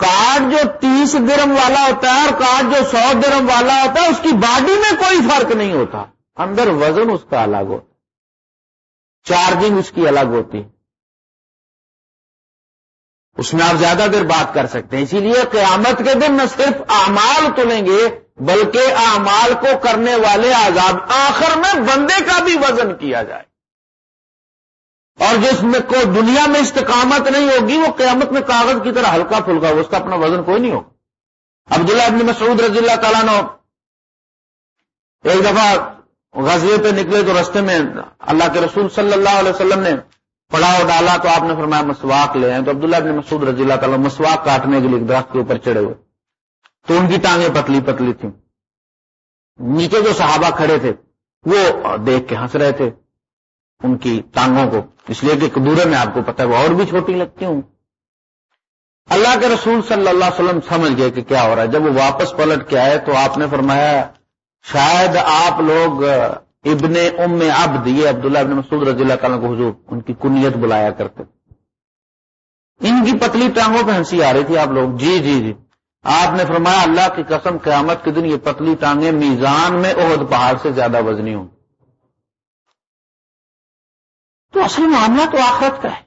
کارڈ جو تیس درم والا ہوتا ہے اور کارڈ جو سو درم والا ہوتا ہے، اس کی باڈی میں کوئی فرق نہیں ہوتا۔ اندر وزن اس کا الگ ہوتا چارجنگ اس کی الگ ہوتی اس میں آپ زیادہ دیر بات کر سکتے ہیں۔ اسی لیے قیامت کے دن نہ صرف اعمال تلیں گے بلکہ اعمال کو کرنے والے آزاد آخر میں بندے کا بھی وزن کیا جائے۔ اور جس میں کو دنیا میں استقامت نہیں ہوگی، وہ قیامت میں کاغذ کی طرح ہلکا پھلکا، اس کا اپنا وزن کوئی نہیں ہوگا۔ عبداللہ ابن مسعود رضی اللہ تعالیٰ نے ایک دفعہ غزلے پہ نکلے تو رستے میں اللہ کے رسول صلی اللہ علیہ وسلم نے پڑاؤ ڈالا تو آپ نے فرمایا مسواک لے آئے تو عبداللہ ابن مسعود رضی اللہ تعالیٰ مسواک کاٹنے کے لیے درخت کے اوپر چڑھے ہوئے۔ تو ان کی ٹانگیں پتلی پتلی تھیں۔ نیچے جو صحابہ کھڑے تھے، وہ دیکھ کے ہنس رہے تھے۔ ان کی ٹانگوں کو، اس لیے کہ دورے میں آپ کو پتا ہے، وہ اور بھی چھوٹی لگتی ہوں۔ اللہ کے رسول صلی اللہ علیہ وسلم سمجھ گئے کہ کیا ہو رہا ہے۔ جب وہ واپس پلٹ کے آئے تو آپ نے فرمایا، شاید آپ لوگ، ابن ام عبد، یہ عبداللہ ابن مسعود رضی اللہ تعالیٰ کو حضور، ان کی کنیت بلایا کرتے۔ ان کی پتلی ٹانگوں پہ ہنسی آ رہی تھی آپ لوگ۔ جی جی جی۔ آپ نے فرمایا اللہ کی قسم قیامت کے دن یہ پتلی ٹانگیں میزان میں عہد پہاڑ سے زیادہ وزنی ہوں۔ تو اصل معاملہ تو آخرت کا ہے۔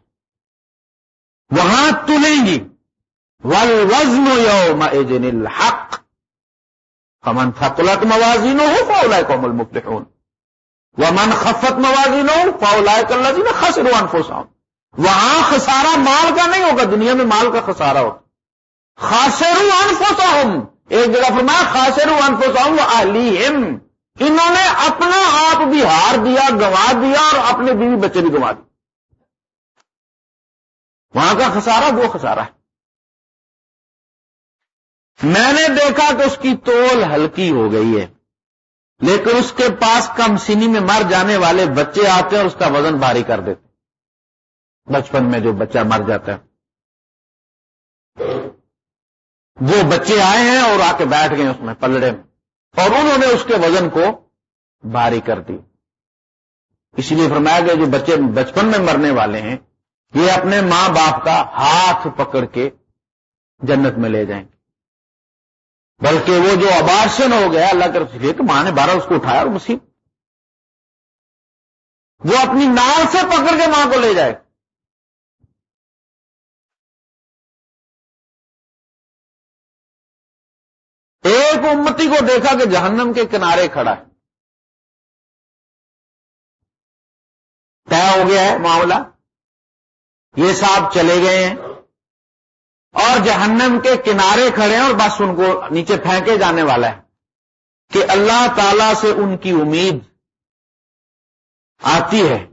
وہاں تلیں گی۔ ول وزن یوم الحق۔ فمن تھقلت موازین ہو فولا قوم المفلحون۔ من خفت موازی نو پاؤ کر جی خس روان فوساؤں وہاں خسارہ مال کا نہیں ہوگا دنیا میں مال کا خسارہ ہوگا۔ خاصرو انفوسا ہوں ایک جگہ پر میں خاصرو انفوسا ہوں وہ علیم انہوں نے اپنا آپ بھی ہار دیا گوا دیا اور اپنے بیوی بچے بھی گوا دی وہاں کا خسارہ، وہ خسارہ ہے۔ میں نے دیکھا کہ اس کی تول ہلکی ہو گئی ہے، لیکن اس کے پاس کم سینی میں مر جانے والے بچے آتے ہیں اور اس کا وزن بھاری کر دیتے بچپن میں جو بچہ مر جاتا ہے وہ بچے آئے ہیں اور آ کے بیٹھ گئے اس میں پلڑے میں۔ اور انہوں نے اس کے وزن کو بھاری کر دی۔ اسی لیے فرمایا گیا جو بچے بچپن میں مرنے والے ہیں، یہ اپنے ماں باپ کا ہاتھ پکڑ کے جنت میں لے جائیں۔ گے بلکہ وہ جو ابارشن ہو گیا، اللہ کے کہ ماں نے بارہ اس کو اٹھایا اور مصیب وہ اپنی نال سے پکڑ کے ماں کو لے جائے۔ گا ایک امتی کو دیکھا کہ جہنم کے کنارے کھڑا ہے۔ طے ہو گیا ہے معاملہ۔ یہ صاحب چلے گئے ہیں اور جہنم کے کنارے کھڑے ہیں اور بس ان کو نیچے پھینکے جانے والا ہے کہ اللہ تعالی سے ان کی امید آتی ہے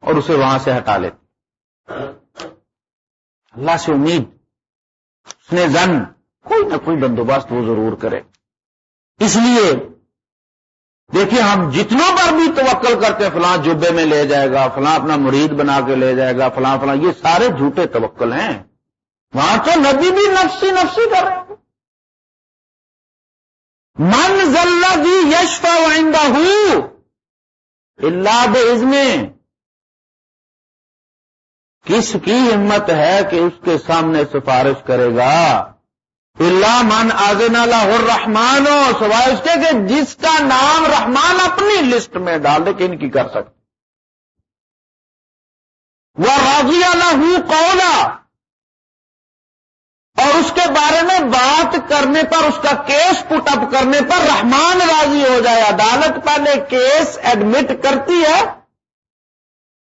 اور اسے وہاں سے ہٹا لیتے۔ اللہ سے امید، اس نے زن کوئی نہ کوئی بندوبست وہ ضرور کرے۔ اس لیے دیکھیے، ہم جتنوں پر بھی توکل کرتے ہیں، فلاں جبے میں لے جائے گا، فلاں اپنا مرید بنا کے لے جائے گا، فلاں فلاں، یہ سارے جھوٹے توکل ہیں۔ وہاں تو نبی بھی نفسی نفسی کر رہے ہیں۔ من ذلہ جی یشفا وائندہ ہوں اللہ بزم کس کی ہمت ہے کہ اس کے سامنے سفارش کرے گا؟ اللہ من آزن اللہ رحمان ہو، سوائے اس کے کہ جس کا نام رحمان اپنی لسٹ میں ڈال دے کہ ان کی کر سکتے وہ راضی اللہ ہوں اور اس کے بارے میں بات کرنے پر، اس کا کیس پٹ اپ کرنے پر رحمان راضی ہو جائے، عدالت پہلے کیس ایڈمٹ کرتی ہے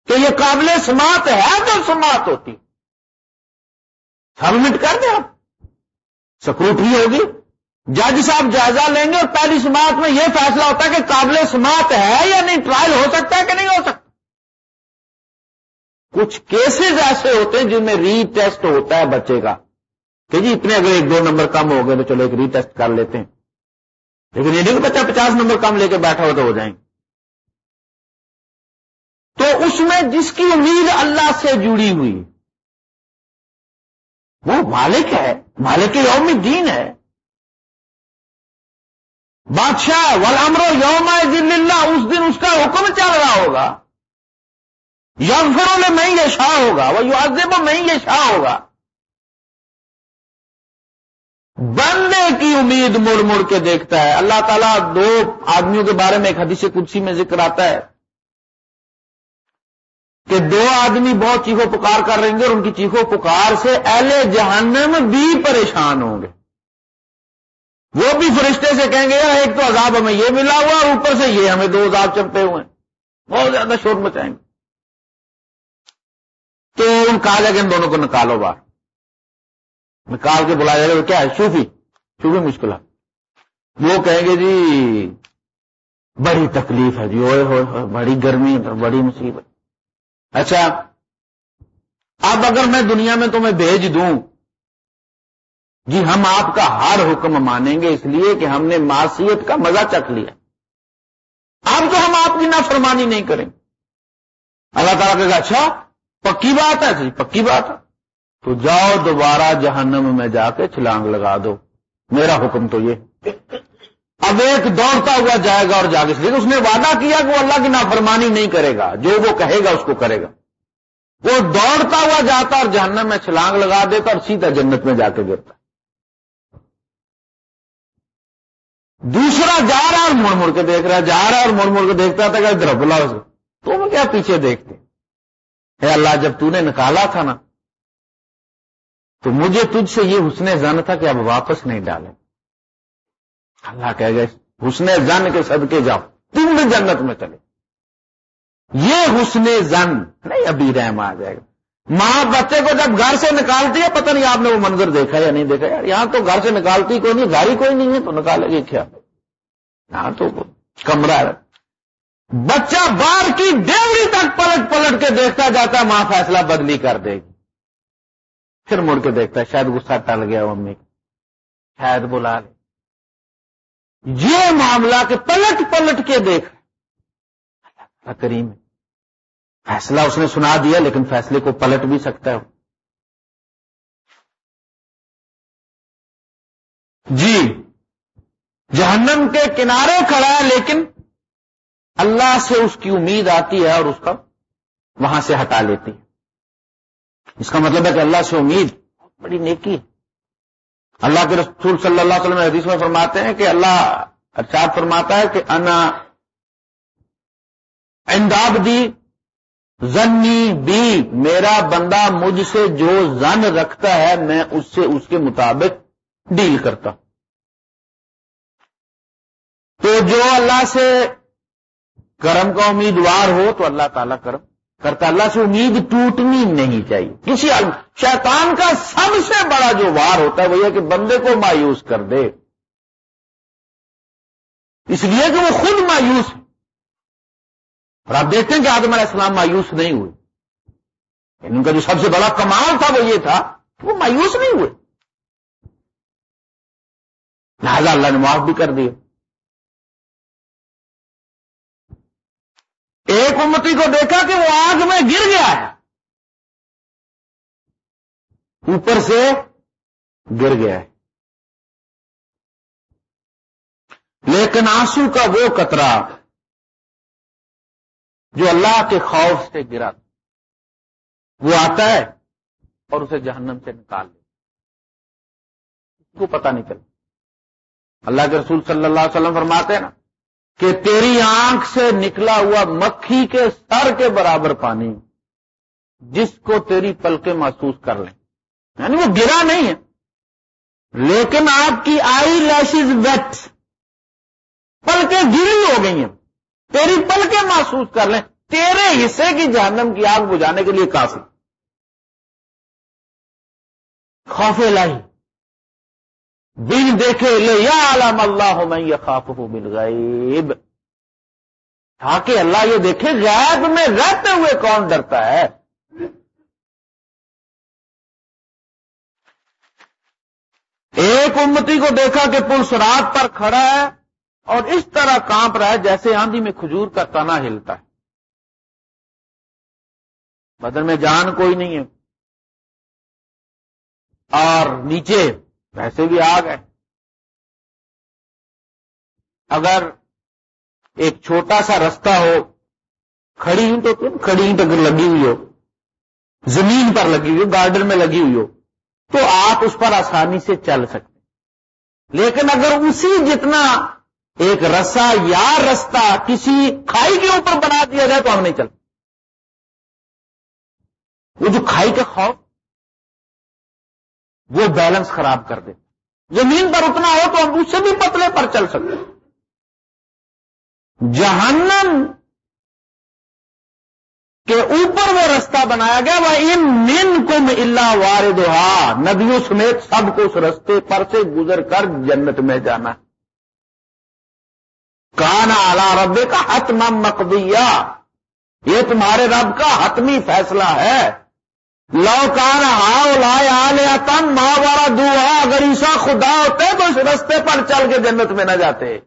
کہ یہ قابل سماعت ہے تو سماعت ہوتی۔ سبمٹ کر دیں آپ۔ سکروٹری ہوگی۔ جج صاحب جائزہ لیں گے اور پہلی سماعت میں یہ فیصلہ ہوتا ہے کہ قابل سماعت ہے یا نہیں ٹرائل ہو سکتا ہے کہ نہیں ہو سکتا۔ کچھ کیسز ایسے ہوتے ہیں جن میں ری ٹیسٹ ہوتا ہے بچے کا۔ کہ جی اتنے اگر ایک دو نمبر کم ہو گئے تو چلو ایک ری ٹیسٹ کر لیتے ہیں۔ لیکن یہ نہیں کہ بچہ پچاس نمبر کم لے کے بیٹھا ہو تو ہو جائیں۔ تو اس میں جس کی امید اللہ سے جڑی ہوئی وہ مالک ہے، مالک یوم دین ہے۔ بادشاہ ولامر یوم اللہ اس دن اس کا حکم چل رہا ہوگا۔ یوم میں میں یہ شاہ ہوگا وہ یو میں یہ شاہ ہوگا۔ بننے کی امید مڑ مڑ کے دیکھتا ہے۔ اللہ تعالیٰ دو آدمیوں کے بارے میں ایک حدیث کچھ میں ذکر آتا ہے۔ کہ دو آدمی بہت چیخو پکار کر رہیں گے اور ان کی چیخو پکار سے اہل جہنم بھی پریشان ہوں گے۔ وہ بھی فرشتے سے کہیں گے ایک تو عذاب ہمیں یہ ملا ہوا اور اوپر سے یہ ہمیں دو عذاب چپتے ہوئے ہیں۔ بہت زیادہ شور مچائیں گے۔ تو ان کہا جائے کہ ان دونوں کو نکالو باہر۔ نکال کے بلایا جائے گا، کیا ہے، صوفی؟ صوفی مشکل وہ کہیں گے جی بڑی تکلیف ہے۔ جی ہوئے ہوئے، بڑی گرمی بڑی مصیبت اچھا اب اگر میں دنیا میں تمہیں بھیج دوں جی ہم آپ کا ہر حکم مانیں گے اس لیے کہ ہم نے معصیت کا مزہ چکھ لیا۔ اب تو ہم آپ کی نافرمانی نہیں کریں۔ اللہ تعالیٰ کہے گا اچھا پکی بات ہے جی پکی بات ہے۔ تو جاؤ دوبارہ جہنم میں جا کے چھلانگ لگا دو۔ میرا حکم تو یہ۔ اب ایک دوڑتا ہوا جائے گا اور جا کے اس نے وعدہ کیا کہ وہ اللہ کی نافرمانی نہیں کرے گا۔ جو وہ کہے گا اس کو کرے گا۔ وہ دوڑتا ہوا جاتا اور جہنم میں چھلانگ لگا دیتا اور سیدھا جنت میں جا کے گرتا۔ دوسرا جا رہا اور مڑ مڑ کے دیکھ رہا، جا رہا اور مڑ مڑ کے دیکھتا تھا کہ ادھر بلا اسے کیا پیچھے دیکھتے؟ اے اللہ، جب تو نے نکالا تھا نا، تو مجھے تجھ سے یہ حسن زن تھا کہ اب واپس نہیں ڈالے اللہ کہہ گئے، حسن زن کے صدقے جاؤ، تم بھی جنت میں چلے یہ حسن زن، نہیں ابھی رحم آ جائے گا۔ ماں بچے کو جب گھر سے نکالتی ہے، پتہ نہیں آپ نے وہ منظر دیکھا یا نہیں دیکھا۔ یار، یہاں تو گھر سے نکالتی کوئی نہیں گاڑی کوئی نہیں ہے، تو نکالے گی کیا؟ یہاں تو کمرہ ہے۔ بچہ بار کی ڈیوری تک پلٹ پلٹ کے دیکھتا جاتا ہے، ماں فیصلہ بدلی کر دے گی۔ پھر مڑ کے دیکھتا ہے، شاید غصہ ٹل گیا امی شاید بلا لے۔ یہ معاملہ کہ پلٹ پلٹ کے دیکھ۔ کریم فیصلہ اس نے سنا دیا لیکن فیصلے کو پلٹ بھی سکتا ہے۔ جی جہنم کے کنارے کھڑا ہے لیکن اللہ سے اس کی امید آتی ہے اور اس کا وہاں سے ہٹا لیتی ہے۔ اس کا مطلب ہے کہ اللہ سے امید، بڑی نیکی ہے۔ اللہ کے رسول صلی اللہ علیہ وسلم حدیث میں فرماتے ہیں کہ اللہ ارشاد فرماتا ہے کہ انا انداب دی زنی بھی میرا بندہ مجھ سے جو زن رکھتا ہے میں اس سے اس کے مطابق ڈیل کرتا ہوں۔ تو جو اللہ سے کرم کا امیدوار ہو تو اللہ تعالیٰ کرم کرتا اللہ سے امید ٹوٹنی نہیں چاہیے۔ کسی شیطان کا سب سے بڑا جو وار ہوتا ہے وہ یہ کہ بندے کو مایوس کر دے۔ اس لیے کہ وہ خود مایوس ہے۔ اور آپ دیکھتے ہیں کہ آدم علیہ السلام مایوس نہیں ہوئے۔ یعنی ان کا جو سب سے بڑا کمال تھا وہ یہ تھا کہ وہ مایوس نہیں ہوئے۔ لہذا اللہ نے معاف بھی کر دیا۔ ایک امتی کو دیکھا کہ وہ آگ میں گر گیا ہے۔ اوپر سے گر گیا ہے۔ لیکن آنسو کا وہ قطرہ جو اللہ کے خوف سے گرا، وہ آتا ہے اور اسے جہنم سے نکال لے اس کو پتا نہیں چلتا اللہ کے رسول صلی اللہ علیہ وسلم فرماتے ہیں نا کہ تیری آنکھ سے نکلا ہوا مکھی کے سر کے برابر پانی جس کو تیری پلکیں محسوس کر لیں یعنی وہ گرا نہیں ہے۔ لیکن آپ کی آئی لیشز ویٹ پلکیں گری ہو گئی ہیں۔ تیری پلکیں محسوس کر لیں تیرے حصے کی جہنم کی آگ بجانے کے لیے کافی۔ خوف لائی بن دیکھے لے، یا علام اللہ میں یہ خاف ہوں مل تاکہ اللہ یہ دیکھے، غیب میں رہتے ہوئے کون ڈرتا ہے؟ ایک امتی کو دیکھا کہ پل سرات پر کھڑا ہے اور اس طرح کانپ رہا ہے جیسے آندھی میں کھجور کا تنا ہلتا ہے۔ بدن میں جان کوئی نہیں ہے۔ اور نیچے ویسے بھی آگ ہے۔ اگر ایک چھوٹا سا رستہ ہو، کھڑی تو کھڑی اگر لگی ہوئی ہو۔ زمین پر لگی ہوئی ہو، گارڈن میں لگی ہوئی ہو۔ تو آپ اس پر آسانی سے چل سکتے لیکن اگر اسی جتنا ایک رسا یا رستہ کسی کھائی کے اوپر بنا دیا جائے تو ہم نہیں چلتے۔ وہ جو کھائی کا خوف وہ بیلنس خراب کر دے۔ زمین پر اتنا ہو تو ہم اس سے بھی پتلے پر چل سکتے۔ جہنم کے اوپر وہ رستہ بنایا گیا، وہ ان مین کم اللہ وار ندیوں سمیت سب کو اس رستے پر سے گزر کر جنت میں جانا۔ کانا اعلی رب کا حتم مقبیہ یہ تمہارے رب کا حتمی فیصلہ ہے۔ لو کان ہاؤ لایا لیا تم ماں بارا دعا اگر عیسا خدا ہوتے تو اس رستے پر چل کے جنت میں نہ جاتے۔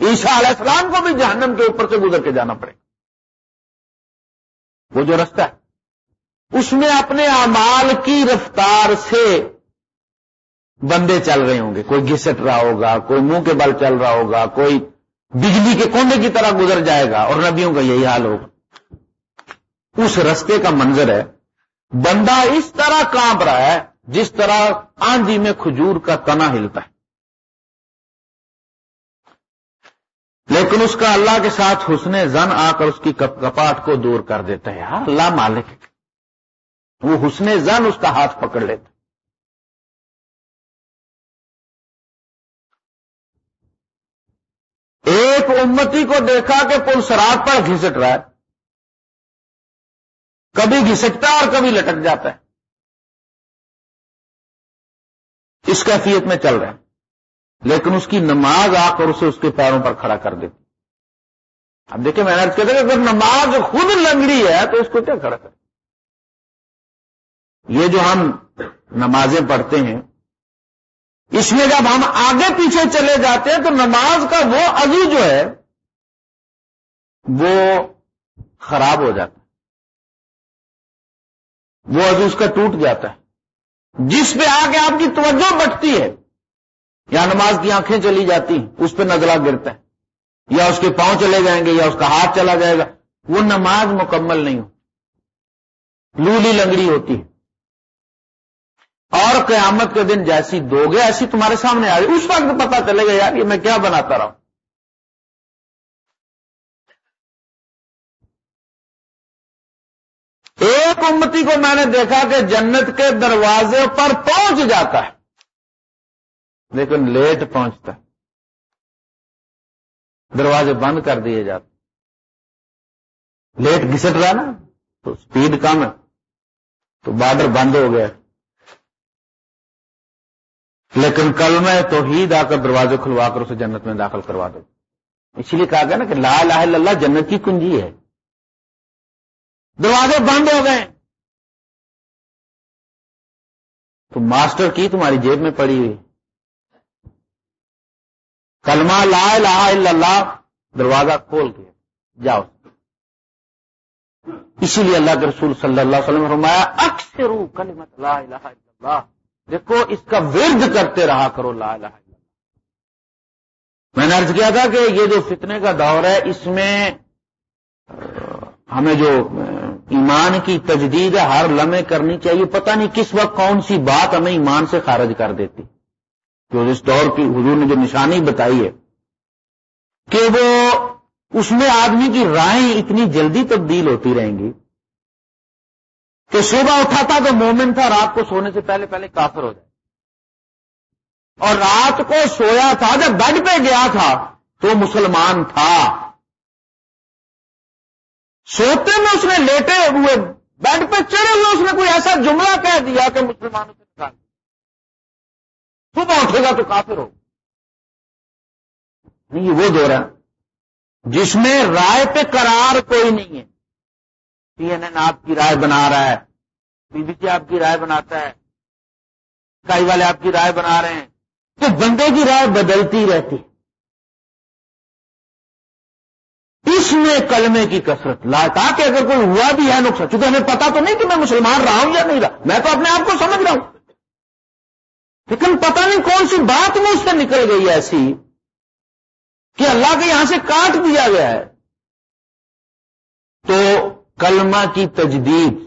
عیسا علیہ السلام کو بھی جہنم کے اوپر سے گزر کے جانا پڑے۔ وہ جو رستہ ہے، اس میں اپنے اعمال کی رفتار سے بندے چل رہے ہوں گے۔ کوئی گھسٹ رہا ہوگا، کوئی منہ کے بل چل رہا ہوگا، کوئی بجلی کے کونڈے کی طرح گزر جائے گا اور نبیوں کا یہی حال ہوگا۔ اس رستے کا منظر ہے بندہ اس طرح کانپ رہا ہے، جس طرح آندھی میں کھجور کا تنا ہلتا ہے۔ لیکن اس کا اللہ کے ساتھ حسن زن آ کر اس کی کپاٹ کو دور کر دیتا ہے۔ ہاں اللہ مالک وہ حسن زن اس کا ہاتھ پکڑ لیتا ایک امتی کو دیکھا کہ پل سرات پر گھسٹ رہا ہے۔ کبھی گھسکتا ہے اور کبھی لٹک جاتا ہے۔ اس کیفیت میں چل رہے ہیں لیکن اس کی نماز آ کر اسے اس کے پیروں پر کھڑا کر دیتی۔ اب دیکھیں میں نے کہتے اگر نماز خود لنگڑی ہے تو اس کو کیا کھڑا کر یہ جو ہم نمازیں پڑھتے ہیں، اس میں جب ہم آگے پیچھے چلے جاتے ہیں تو نماز کا وہ عزو جو ہے، وہ خراب ہو جاتا ہے۔ وہ عزو اس کا ٹوٹ جاتا ہے۔ جس پہ آ کے آپ کی توجہ بٹتی ہے، یا نماز کی آنکھیں چلی جاتی اس پہ نزلہ گرتا ہے۔ یا اس کے پاؤں چلے جائیں گے، یا اس کا ہاتھ چلا جائے گا۔ وہ نماز مکمل نہیں ہو لولی لنگڑی ہوتی ہے۔ اور قیامت کے دن جیسی دو گے ایسی تمہارے سامنے آ گئی اس وقت پتا چلے گا یار، یہ میں کیا بناتا رہا ہوں۔ ایک امتی کو میں نے دیکھا کہ جنت کے دروازے پر پہنچ جاتا ہے، لیکن لیٹ پہنچتا ہے۔ دروازے بند کر دیے جاتے لیٹ گھسٹ رہا نا، تو سپیڈ کم ہے، تو بارڈر بند ہو گیا۔ لیکن کل میں تو ہی آ کر دروازے کھلوا کر اسے جنت میں داخل کروا دو۔ اسی لیے کہا گیا نا کہ لا الہ الا اللہ جنت کی کنجی ہے۔ دروازے بند ہو گئے۔ تو ماسٹر کی تمہاری جیب میں پڑی ہوئی؟ کلمہ لا الہ الا اللہ، دروازہ کھول کے جاؤ۔ اسی لیے اللہ کے رسول صلی اللہ علیہ وسلم فرمایا اکثر کلمت لا الہ الا اللہ۔ دیکھو، اس کا ورد کرتے رہا کرو لا الہ الا اللہ۔ میں نے ارض کیا تھا کہ یہ جو فتنے کا دور ہے، اس میں ہمیں جو ایمان کی تجدید ہر لمحے کرنی چاہیے، پتہ نہیں کس وقت کون سی بات ہمیں ایمان سے خارج کر دیتی۔ جو اس دور کی حضور نے جو نشانی بتائی ہے کہ وہ اس میں آدمی کی رائے اتنی جلدی تبدیل ہوتی رہیں گی کہ صبح اٹھاتا تو مومن تھا، رات کو سونے سے پہلے پہلے کافر ہو جائے۔ اور رات کو سویا تھا، جب بیڈ پہ گیا تھا تو مسلمان تھا۔ سوتے میں اس نے لیٹے ہوئے بیڈ پہ چڑھے ہوئے اس نے کوئی ایسا جملہ کہہ دیا کہ مسلمانوں سے نکال صبح اٹھے گا تو کافر ہو نہیں، یہ وہ دور ہے جس میں رائے پہ قرار کوئی نہیں ہے۔ سی این این آپ کی رائے بنا رہا ہے، بی بی سی آپ کی رائے بناتا ہے کائی والے آپ کی رائے بنا رہے ہیں۔ تو بندے کی رائے بدلتی رہتی اس میں کلمے کی کثرت۔ لا تاکہ اگر کوئی ہوا بھی ہے نقصان، چونکہ ہمیں پتا تو نہیں کہ میں مسلمان رہا ہوں یا نہیں رہا۔ میں تو اپنے آپ کو سمجھ رہا ہوں۔ لیکن پتہ نہیں کون سی بات میں اس سے نکل گئی ایسی کہ اللہ کے یہاں سے کاٹ دیا گیا ہے۔ تو کلمہ کی تجدید۔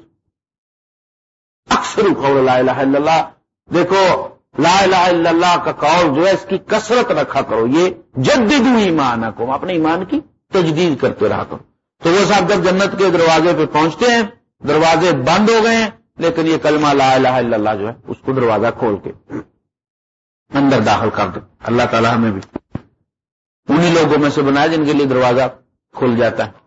اکثر قول لا الہ الا اللہ۔ دیکھو، لا الہ الا اللہ کا قول جو ہے، اس کی کثرت رکھا کرو۔ یہ جدید ایمان کو اپنے ایمان کی۔ تجدید کرتے رہا کرو تو وہ صاحب جب جنت کے دروازے پہ پہنچتے ہیں، دروازے بند ہو گئے ہیں، لیکن یہ کلمہ لا الہ الا اللہ جو ہے، اس کو دروازہ کھول کے اندر داخل کر دے۔ اللہ تعالیٰ ہمیں بھی انہی لوگوں میں سے بنایا جن کے لیے دروازہ کھل جاتا ہے۔